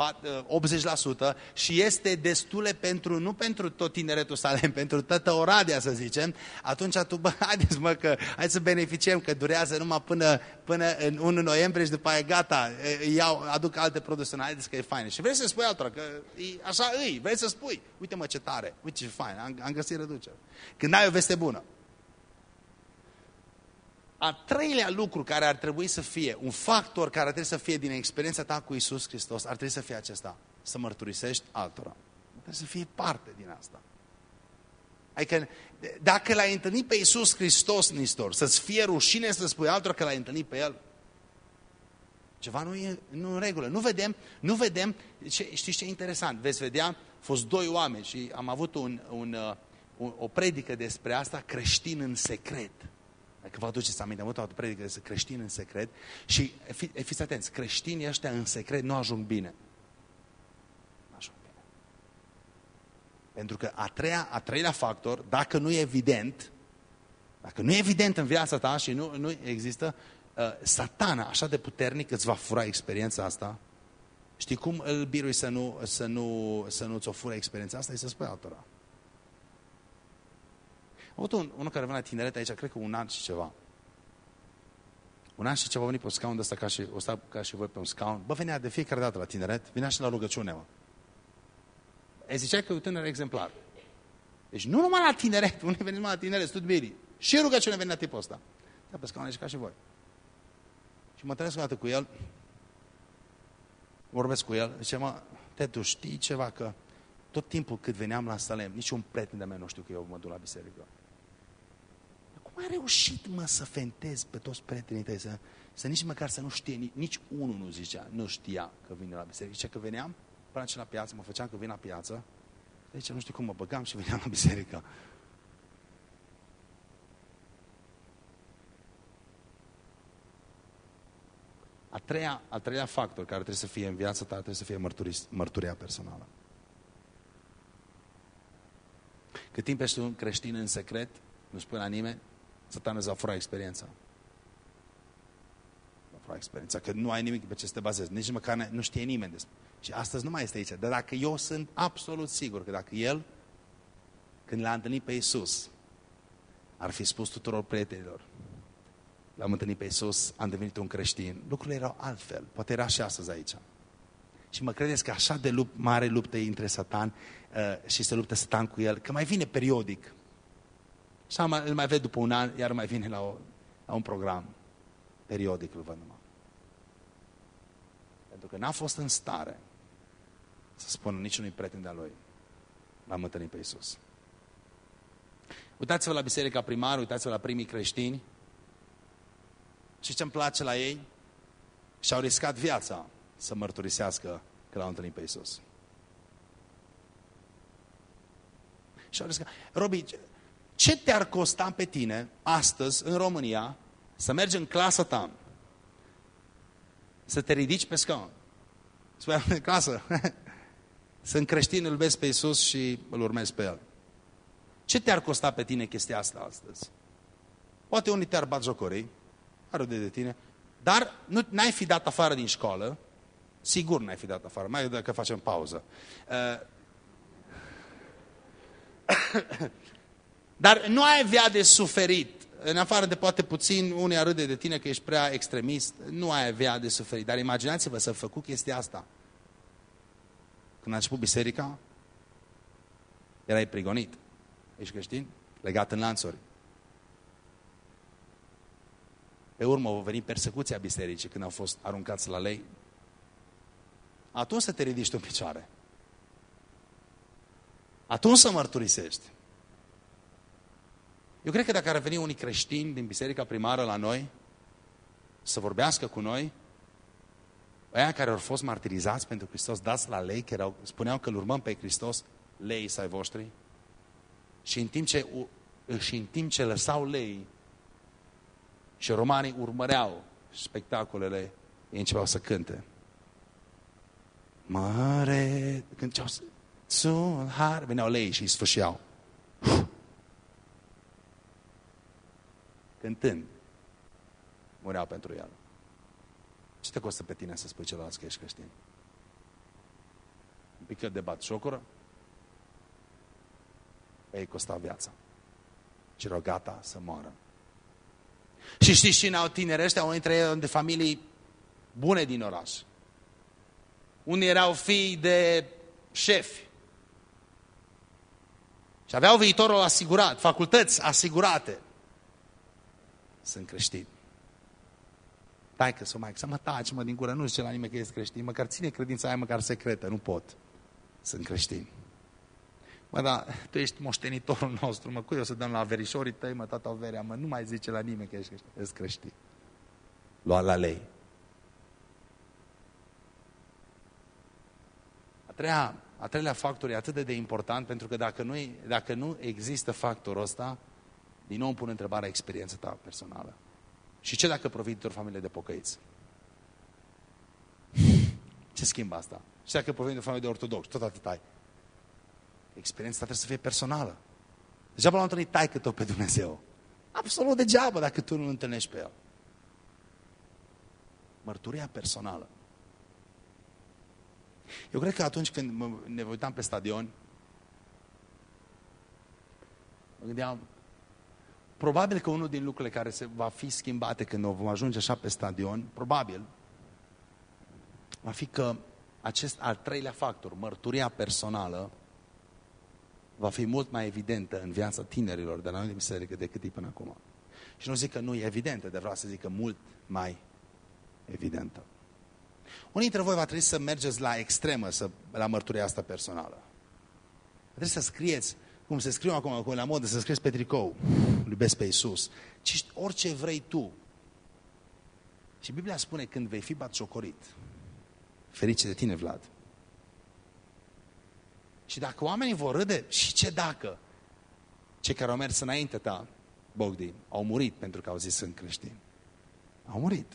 80% și este destule pentru, nu pentru tot tineretul Salem, *laughs* pentru toată Oradea, să zicem, atunci tu, bă, *laughs* haideți mă, că hai să beneficiem, că durează numai până, până în 1 noiembrie și după aia gata, iau, aduc alte produse, haideți că e fain. Și vrei să spui altora, că e, așa îi, vrei să spui, uite mă ce tare, uite ce fain, am, am găsit reducere. Când ai o veste bună. A treilea lucru care ar trebui să fie, un factor care ar trebui să fie din experiența ta cu Isus Hristos, ar trebui să fie acesta, să mărturisești altora. Trebuie să fie parte din asta. Adică dacă l-ai întâlnit pe Isus Hristos, Nistor, să-ți fie rușine să spui altora că l-ai întâlnit pe El, ceva nu e nu în regulă. Nu vedem, nu vedem, ce, știți ce e interesant? Veți vedea, au fost doi oameni și am avut un, un, uh, un, o predică despre asta, creștin în secret. Dacă vă aduceți aminte, am avut o predică despre creștini în secret și fi, fiți atenți, creștinii ăștia în secret nu ajung bine. Nu ajung bine. Pentru că a, treia, a treilea factor, dacă nu e evident, Dacă nu e evident în viața ta și nu, nu există, uh, satana așa de puternic îți va fura experiența asta. Știi cum îl birui să nu, să nu, să nu-ți o fure experiența asta? E să spui altora. Am avut un, unul care venea la tineret aici, cred că un an și ceva. Un an și ceva a venit pe un scaun de ăsta ca și, o sta ca și voi pe un scaun. Bă, venea de fiecare dată la tineret, venea și la rugăciune, mă. E zicea că e un tânăr exemplar. Deci nu numai la tineret, unii veni numai la tineret, studii Și rugăciune venea tipul ăsta. Da, pe scaun ca și voi. Și mă întâlnesc o dată cu el, vorbesc cu el, zice, mă, te tu știi ceva că tot timpul cât veneam la Salem, niciun prieten de meu nu știu că eu mă duc la biserică. Cum ai reușit, mă, să fentezi pe toți prietenii tăi, să, să nici măcar să nu știe, nici, nici unul nu zicea, nu știa că vine la biserică. Zicea că veneam până la piață, mă făceam că vin la piață, deci nu știu cum mă băgam și veneam la biserică. A treia, a treia factor care trebuie să fie în viața ta trebuie să fie mărturia personală. Cât timp ești un creștin în secret, nu spui la nimeni, satana îți va fura experiența. Va fura experiența, că nu ai nimic pe ce să te bazezi. Nici măcar nu știe nimeni despre. Și astăzi nu mai este aici. Dar dacă eu sunt absolut sigur că dacă el, când l-a întâlnit pe Iisus, ar fi spus tuturor prietenilor, l-am întâlnit pe Iisus, am devenit un creștin, lucrurile erau altfel. Poate era și astăzi aici. Și mă credeți că așa de lup, mare luptă între Satan uh, și se luptă Satan cu el, că mai vine periodic. Și îl mai ved după un an, iar mai vine la, o, la un program. Periodic îl văd numai. Pentru că n-a fost în stare să spună niciunui prieten de-a lui. L-am întâlnit pe Iisus. Uitați-vă la biserica primară, uitați-vă la primii creștini. Și ce-mi place la ei? Și-au riscat viața să mărturisească că l-au întâlnit pe Iisus. Și au riscat. Robi, ce te-ar costa pe tine astăzi în România să mergi în clasa ta, să te ridici pe scaun, să în clasă, *laughs* sunt creștin, îl vezi pe Iisus și îl urmezi pe El. Ce te-ar costa pe tine chestia asta astăzi? Poate unii te-ar bat jocorii, are de tine, dar nu n-ai fi dat afară din școală, sigur n-ai fi dat afară, mai dacă facem pauză. Uh, dar nu ai avea de suferit, în afară de poate puțin, unii arâde de tine că ești prea extremist, nu ai avea de suferit. Dar imaginați-vă să făcut chestia asta. Când a început biserica, erai prigonit. Ești creștin? Legat în lanțuri. Pe urmă a venit persecuția bisericii când au fost aruncați la lei. Atunci să te ridici tu în picioare. Atunci să mărturisești. Eu cred că dacă ar veni unii creștini din biserica primară la noi, să vorbească cu noi, aia care au fost martirizați pentru Hristos, dați la lei, care erau, spuneau că îl urmăm pe Hristos, lei să ai voștri, și în timp ce, și în timp ce lăsau lei și romanii urmăreau spectacolele, ei începeau să cânte. Mare, cânteau sunt har, veneau lei și îi sfârșeau. Cântând, mureau pentru el. Ce te costă pe tine să spui celălalt că ești creștin? Un pic de bat șocură? Ei costa viața. Și erau gata să moară. Și știți cine au tineri ăștia? Unii dintre ei de familii bune din oraș. Unii erau fii de șefi. Și aveau viitorul asigurat, facultăți asigurate. Sunt creștini. Tai că să mai să mă taci, mă, din gură, nu zice la nimeni că ești creștin, măcar ține credința aia măcar secretă, nu pot. Sunt creștini. Mă, da, tu ești moștenitorul nostru, mă, cu eu să dăm la verișorii tăi, mă, tata averea, mă, nu mai zice la nimeni că ești creștin. Ești creștin. Lua la lei. A treia, a treilea factor e atât de important pentru că dacă nu, dacă nu există factorul ăsta, din nou îmi pun întrebarea experiența ta personală. Și ce dacă provii de o familie de pocăiți? Ce schimbă asta? Și dacă provii de o familie de ortodox, tot atât ai. Experiența ta trebuie să fie personală. Deja l-am întâlnit taică tău pe Dumnezeu. absolut degeaba dacă tu nu întâlnești pe el. Mărturia personală. Eu cred că atunci când ne uitam pe stadion, mă gândeam, probabil că unul din lucrurile care se va fi schimbate când o vom ajunge așa pe stadion, probabil, va fi că acest al treilea factor, mărturia personală, va fi mult mai evidentă în viața tinerilor de la noi de biserică decât e până acum. Și nu zic că nu e evidentă, dar vreau să zic că mult mai evidentă. Unii dintre voi va trebui să mergeți la extremă, să, la mărturia asta personală. Trebuie să scrieți, cum se scriu acum, cum la modă, să scrieți pe tricou, iubesc pe Iisus, ci orice vrei tu. Și Biblia spune, când vei fi batjocorit, ferice de tine, Vlad. Și dacă oamenii vor râde, și ce dacă? Cei care au mers înainte ta, Bogdi, au murit pentru că au zis sunt creștini. Au murit.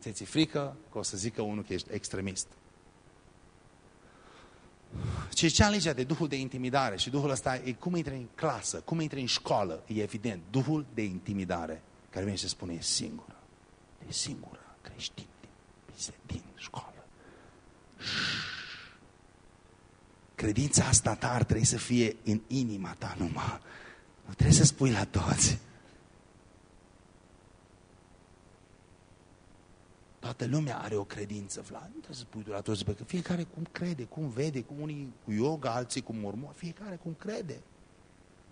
Ți-e frică că o să zică unul că ești extremist. Ce cea legea de Duhul de intimidare și Duhul ăsta e cum intri în clasă, cum intri în școală, e evident. Duhul de intimidare care vine și spune e singură. E singură creștin din, din școală. Credința asta ta ar trebui să fie în inima ta numai. Nu trebuie să spui la toți. Toată lumea are o credință, Vlad. Nu trebuie să spui la toți, că fiecare cum crede, cum vede, cum unii cu yoga, alții cu mormon, fiecare cum crede.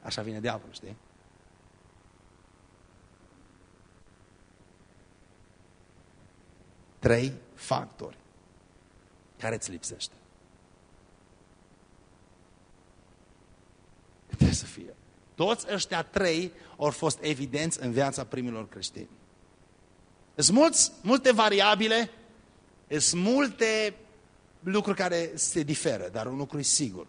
Așa vine diavolul, știi? Trei factori care îți lipsește. Trebuie să fie. Toți ăștia trei au fost evidenți în viața primilor creștini. Sunt mulți, multe variabile, sunt multe lucruri care se diferă, dar un lucru e sigur.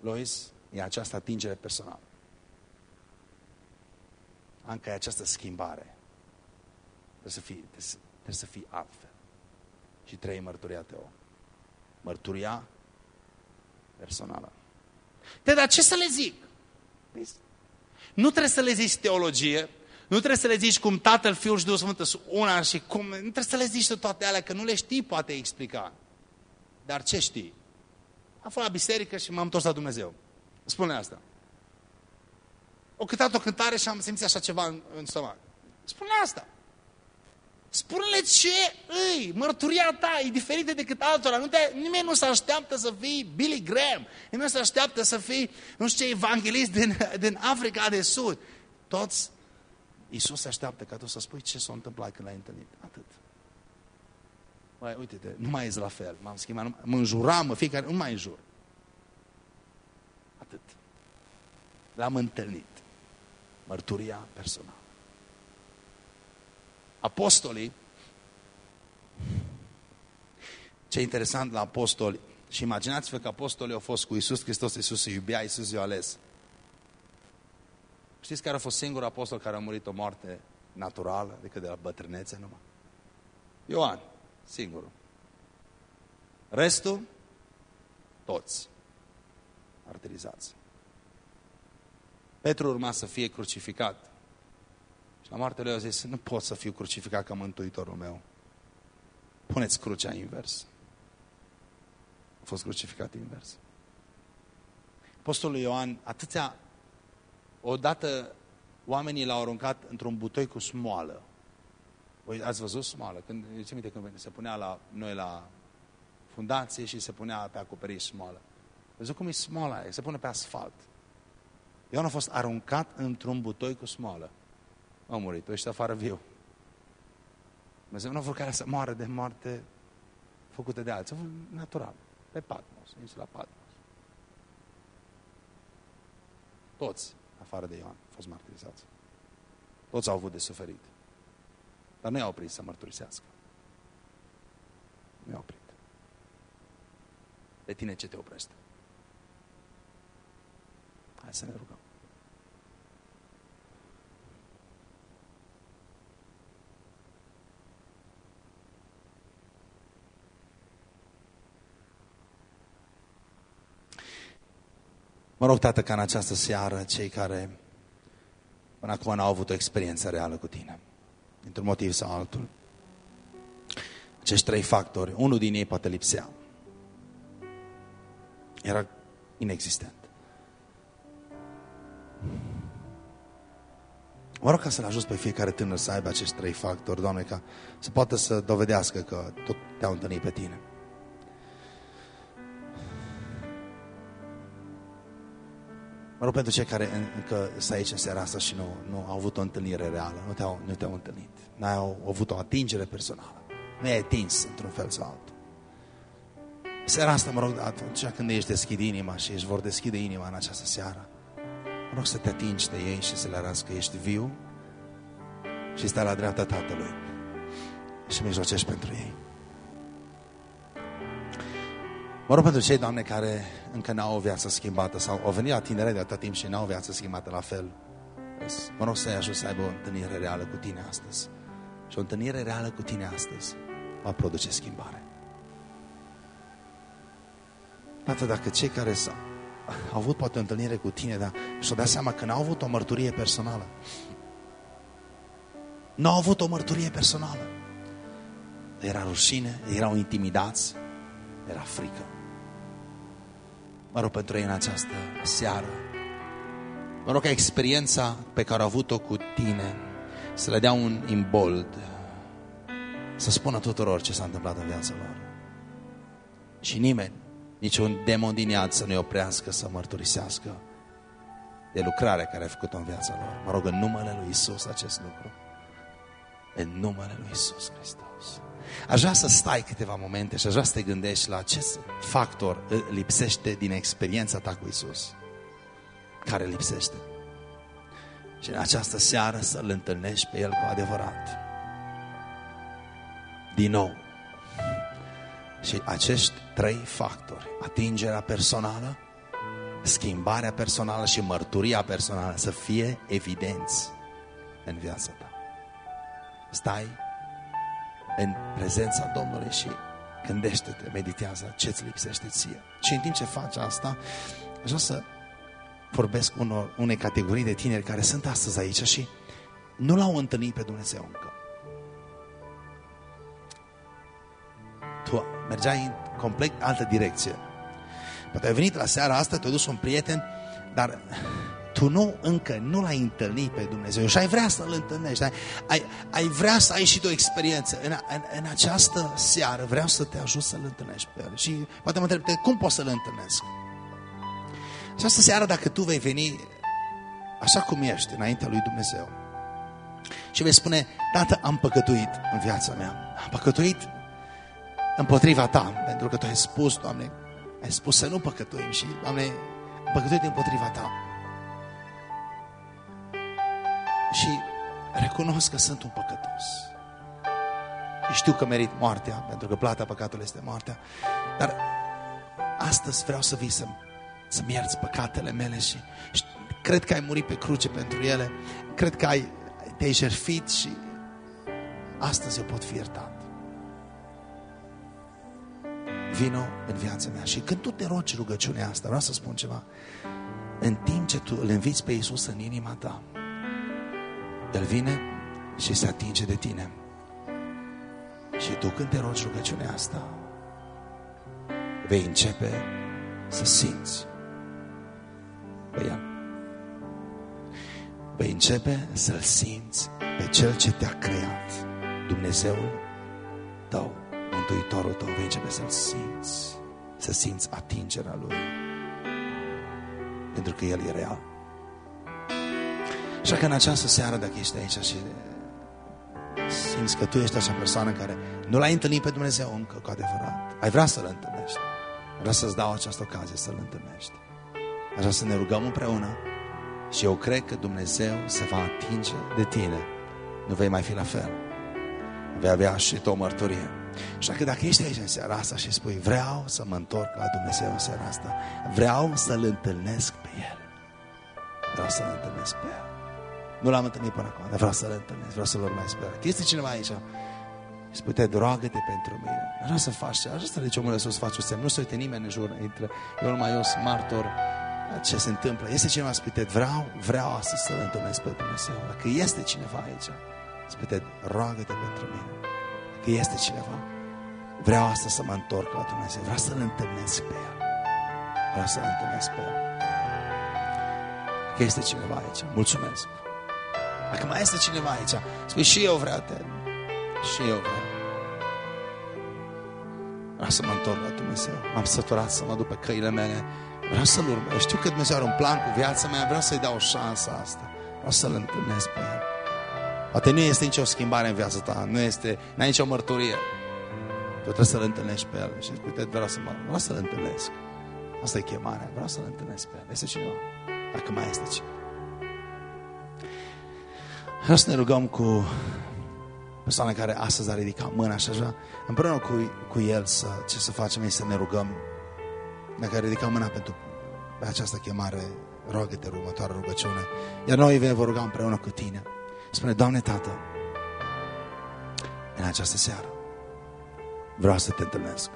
Lois, e această atingere personală. Anca e această schimbare. Trebuie să fii, trebuie să, trebuie să fii altfel. Și trei, mărturia tău. Mărturia personală. De dar ce să le zic? Păi, nu trebuie să le zici teologie, nu trebuie să le zici cum Tatăl, Fiul și Duhul Sfânt sunt una și cum... Nu trebuie să le zici toate alea, că nu le știi, poate explica. Dar ce știi? Am fost la biserică și m-am întors la Dumnezeu. Spune asta. O cântat o cântare și am simțit așa ceva în, în stomac. Spune asta. Spune-le ce îi, mărturia ta e diferită decât altora. Nu te, nimeni nu se așteaptă să fii Billy Graham, nimeni nu se așteaptă să fii, nu știu ce, evanghelist din, din Africa de Sud. Toți, Iisus se așteaptă ca tu să spui ce s-a întâmplat când l-ai întâlnit. Atât. Mai, uite-te, nu mai ești la fel. M-am schimbat, nu, mă înjuram, mă fiecare, nu mai înjur. Atât. L-am întâlnit. Mărturia personală. Apostolii, ce interesant la apostoli, și imaginați-vă că apostolii au fost cu Isus Hristos, Isus îi iubea, Isus i-a ales. Știți care a fost singurul apostol care a murit o moarte naturală, decât de la bătrânețe numai? Ioan, singurul. Restul, toți martirizați. Petru urma să fie crucificat. Și la moartea lui a zis, nu pot să fiu crucificat ca mântuitorul meu. Puneți crucea invers. A fost crucificat invers. Apostolul Ioan, atâția, odată oamenii l-au aruncat într-un butoi cu smoală. Voi ați văzut smoală? Când, ce minte când se punea la noi la fundație și se punea pe acoperiș smoală. Văzut cum e smoala Se pune pe asfalt. Ioan a fost aruncat într-un butoi cu smoală a murit, tu ești afară viu. Dumnezeu nu a vrut care să moară de moarte făcută de alții, natural, pe Patmos, insula Patmos. Toți, afară de Ioan, au fost martirizați. Toți au avut de suferit. Dar nu i-au oprit să mărturisească. Nu i-au oprit. De tine ce te oprește? Hai să ne rugăm. Mă rog, Tată, ca în această seară, cei care până acum n-au avut o experiență reală cu Tine, dintr-un motiv sau altul, acești trei factori, unul din ei poate lipsea. Era inexistent. Mă rog ca să-l ajut pe fiecare tânăr să aibă acești trei factori, Doamne, ca să poată să dovedească că tot te-au întâlnit pe Tine. Mă rog pentru cei care încă sunt aici în seara asta și nu, nu au avut o întâlnire reală, nu te-au, nu te-au întâlnit, n-au avut o atingere personală, nu ai atins într-un fel sau altul. Seara asta, mă rog, atunci când ești deschid inima și își vor deschide inima în această seară, mă rog să te atingi de ei și să le arăți că ești viu și stai la dreapta Tatălui și mijlocești pentru ei. Mă rog pentru cei, Doamne, care încă n-au o viață schimbată sau au venit la tinere de atât timp și n-au o viață schimbată la fel. Mă rog să-i ajut să aibă o întâlnire reală cu Tine astăzi. Și o întâlnire reală cu Tine astăzi va produce schimbare. Tată, dacă cei care s-au au avut poate o întâlnire cu Tine, dar și-au dat seama că n-au avut o mărturie personală. Nu au avut o mărturie personală. Era rușine, erau intimidați, era frică. Mă rog pentru ei în această seară. Mă rog ca experiența pe care au avut-o cu tine să le dea un imbold, să spună tuturor ce s-a întâmplat în viața lor. Și nimeni, niciun demon din iad să nu-i oprească să mărturisească de lucrarea care a făcut-o în viața lor. Mă rog în numele Lui Isus acest lucru. În numele Lui Isus Hristos. Aș vrea să stai câteva momente și aș vrea să te gândești la ce factor lipsește din experiența ta cu Isus. Care lipsește. Și în această seară să-L întâlnești pe El cu adevărat. Din nou. Și acești trei factori, atingerea personală, schimbarea personală și mărturia personală să fie evidenți în viața ta. Stai în prezența Domnului și gândește-te, meditează ce-ți lipsește ție. Și în timp ce faci asta, aș vrea să vorbesc unor, unei categorii de tineri care sunt astăzi aici și nu l-au întâlnit pe Dumnezeu încă. Tu mergeai în complet altă direcție. Poate ai venit la seara asta, te-a dus un prieten, dar tu nu încă nu l-ai întâlnit pe Dumnezeu și ai vrea să-L întâlnești, ai, ai, ai vrea să ai și o experiență. În, în, în această seară vreau să te ajut să-L întâlnești pe El. Și poate mă întreb, cum pot să-L întâlnesc? Această seară, dacă tu vei veni așa cum ești, înaintea lui Dumnezeu, și vei spune, Tată, am păcătuit în viața mea. Am păcătuit împotriva Ta, pentru că Tu ai spus, Doamne, ai spus să nu păcătuim și, Doamne, am păcătuit împotriva Ta și recunosc că sunt un păcătos. Și știu că merit moartea, pentru că plata păcatului este moartea. Dar astăzi vreau să vii să, să-mi ierți păcatele mele și, și cred că ai murit pe cruce pentru ele. Cred că ai, te-ai jertfit și astăzi eu pot fi iertat. Vino în viața mea. Și când tu te rogi rugăciunea asta, vreau să spun ceva. În timp ce tu îl inviți pe Iisus în inima ta, el vine și se atinge de tine. Și tu când te rogi rugăciunea asta, vei începe să simți pe El. Vei începe să-L simți pe Cel ce te-a creat, Dumnezeul tău, Mântuitorul tău, vei începe să-L simți, să simți atingerea Lui. Pentru că El e real. Așa că în această seară, dacă ești aici și simți că tu ești acea persoană care nu l-ai întâlnit pe Dumnezeu încă cu adevărat, ai vrea să-L întâlnești. Vreau să-ți dau această ocazie să-L întâlnești. Aș vrea să ne rugăm împreună și eu cred că Dumnezeu se va atinge de tine. Nu vei mai fi la fel. Vei avea și tu o mărturie. Așa că dacă ești aici în seara asta și spui vreau să mă întorc la Dumnezeu în seara asta, vreau să-L întâlnesc pe El. Vreau să-L întâlnesc pe El. Nu l-am întâlnit până acum, dar vreau să-L întâlnesc, vreau să-L urmez pe El. Este cineva aici? Spui, te roagă-te pentru mine. Aș vrea să faci, aș vrea să ridici omul sus, să faci un semn. Nu se uite nimeni în jur, intră. Eu numai eu sunt martor ce se întâmplă. Este cineva, spune, vreau, vreau astăzi să-L întâlnesc pe Dumnezeu. Dacă este cineva aici, spune, roagă-te pentru mine. Dacă este cineva, vreau astăzi să mă întorc la Dumnezeu. Vreau să-L întâlnesc pe El. Vreau să-L întâlnesc pe El. Dacă este cineva aici, mulțumesc. Dacă mai este cineva aici, spui și eu vreau te. Și eu vreau. Vreau să mă întorc la Dumnezeu. M-am săturat să mă duc pe căile mele. Vreau să-L urmez. Știu că Dumnezeu are un plan cu viața mea. Vreau să-i dau o șansă asta. Vreau să-L întâlnesc pe El. Poate nu este nicio schimbare în viața ta. Nu este, n-ai nicio mărturie. Tu trebuie să-L întâlnești pe El. Și uite, vreau să mă, vreau să-L întâlnesc. Asta e chemarea. Vreau să-L întâlnesc pe El. Este cineva? Dacă mai este cineva. Vreau să ne rugăm cu persoana care astăzi a ridicat mâna și așa, împreună cu, cu el să, ce să facem este să ne rugăm. Dacă a ridicat mâna pentru pe această chemare, roagă-te următoarea rugăciune. Iar noi vei vă ruga împreună cu tine. Spune, Doamne Tată, în această seară vreau să te întâlnesc.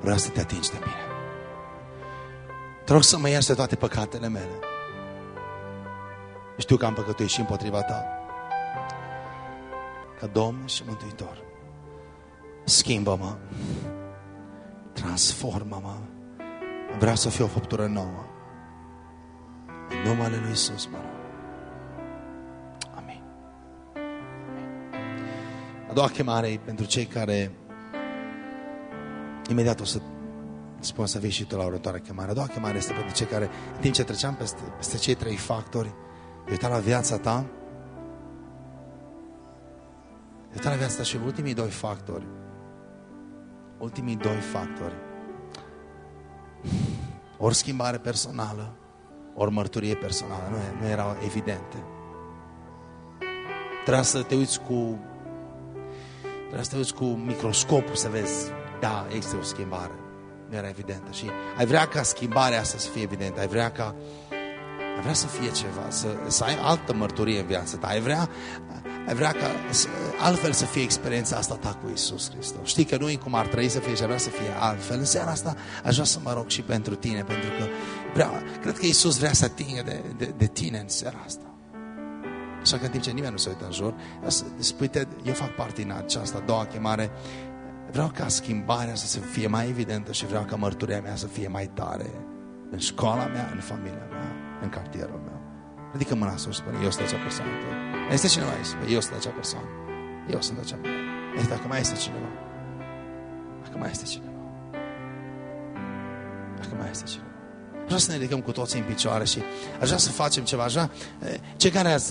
Vreau să te atingi de mine. Te rog să mă ierți de toate păcatele mele. Știu că am păcătuit și împotriva ta. Ca Domn și Mântuitor. Schimbă-mă. Transformă-mă. Vreau să fiu o făptură nouă. În numele Lui Iisus, mă rog. Amin. A doua chemare e pentru cei care imediat o să spun să vii și tu la următoarea chemare. A doua chemare este pentru cei care, în timp ce treceam peste, peste cei trei factori, uita la viața ta, uita la viața ta și ultimii doi factori, ultimii doi factori, ori schimbare personală, ori mărturie personală, nu, nu erau evidente. Trebuia să te uiți cu Trebuia să te uiți cu microscopul să vezi, da, există o schimbare. Nu era evidentă. Și ai vrea ca schimbarea asta să fie evidentă. Ai vrea ca ai vrea să fie ceva, să, să ai altă mărturie în viața ta. Ai vrea, ai vrea ca să, altfel să fie experiența asta ta cu Isus Hristos. Știi că nu e cum ar trebui să fie și vrea să fie altfel. În seara asta aș vrea să mă rog și pentru tine, pentru că vrea, cred că Isus vrea să atingă de, de, de tine în seara asta. Așa că în timp ce nimeni nu se uită în jur, spui eu fac parte din această a doua chemare, vreau ca schimbarea să fie mai evidentă și vreau ca mărturia mea să fie mai tare în școala mea, în familia mea, în cartierul meu. Ridică mâna sus și spune, eu sunt acea persoană. Este cineva aici? Spune, eu sunt acea persoană. Eu sunt acea persoană. Este dacă mai este cineva. Dacă mai este cineva. Dacă mai este cineva. Vreau să ne ridicăm cu toții în picioare și aș vrea să facem ceva. Așa, cei care ați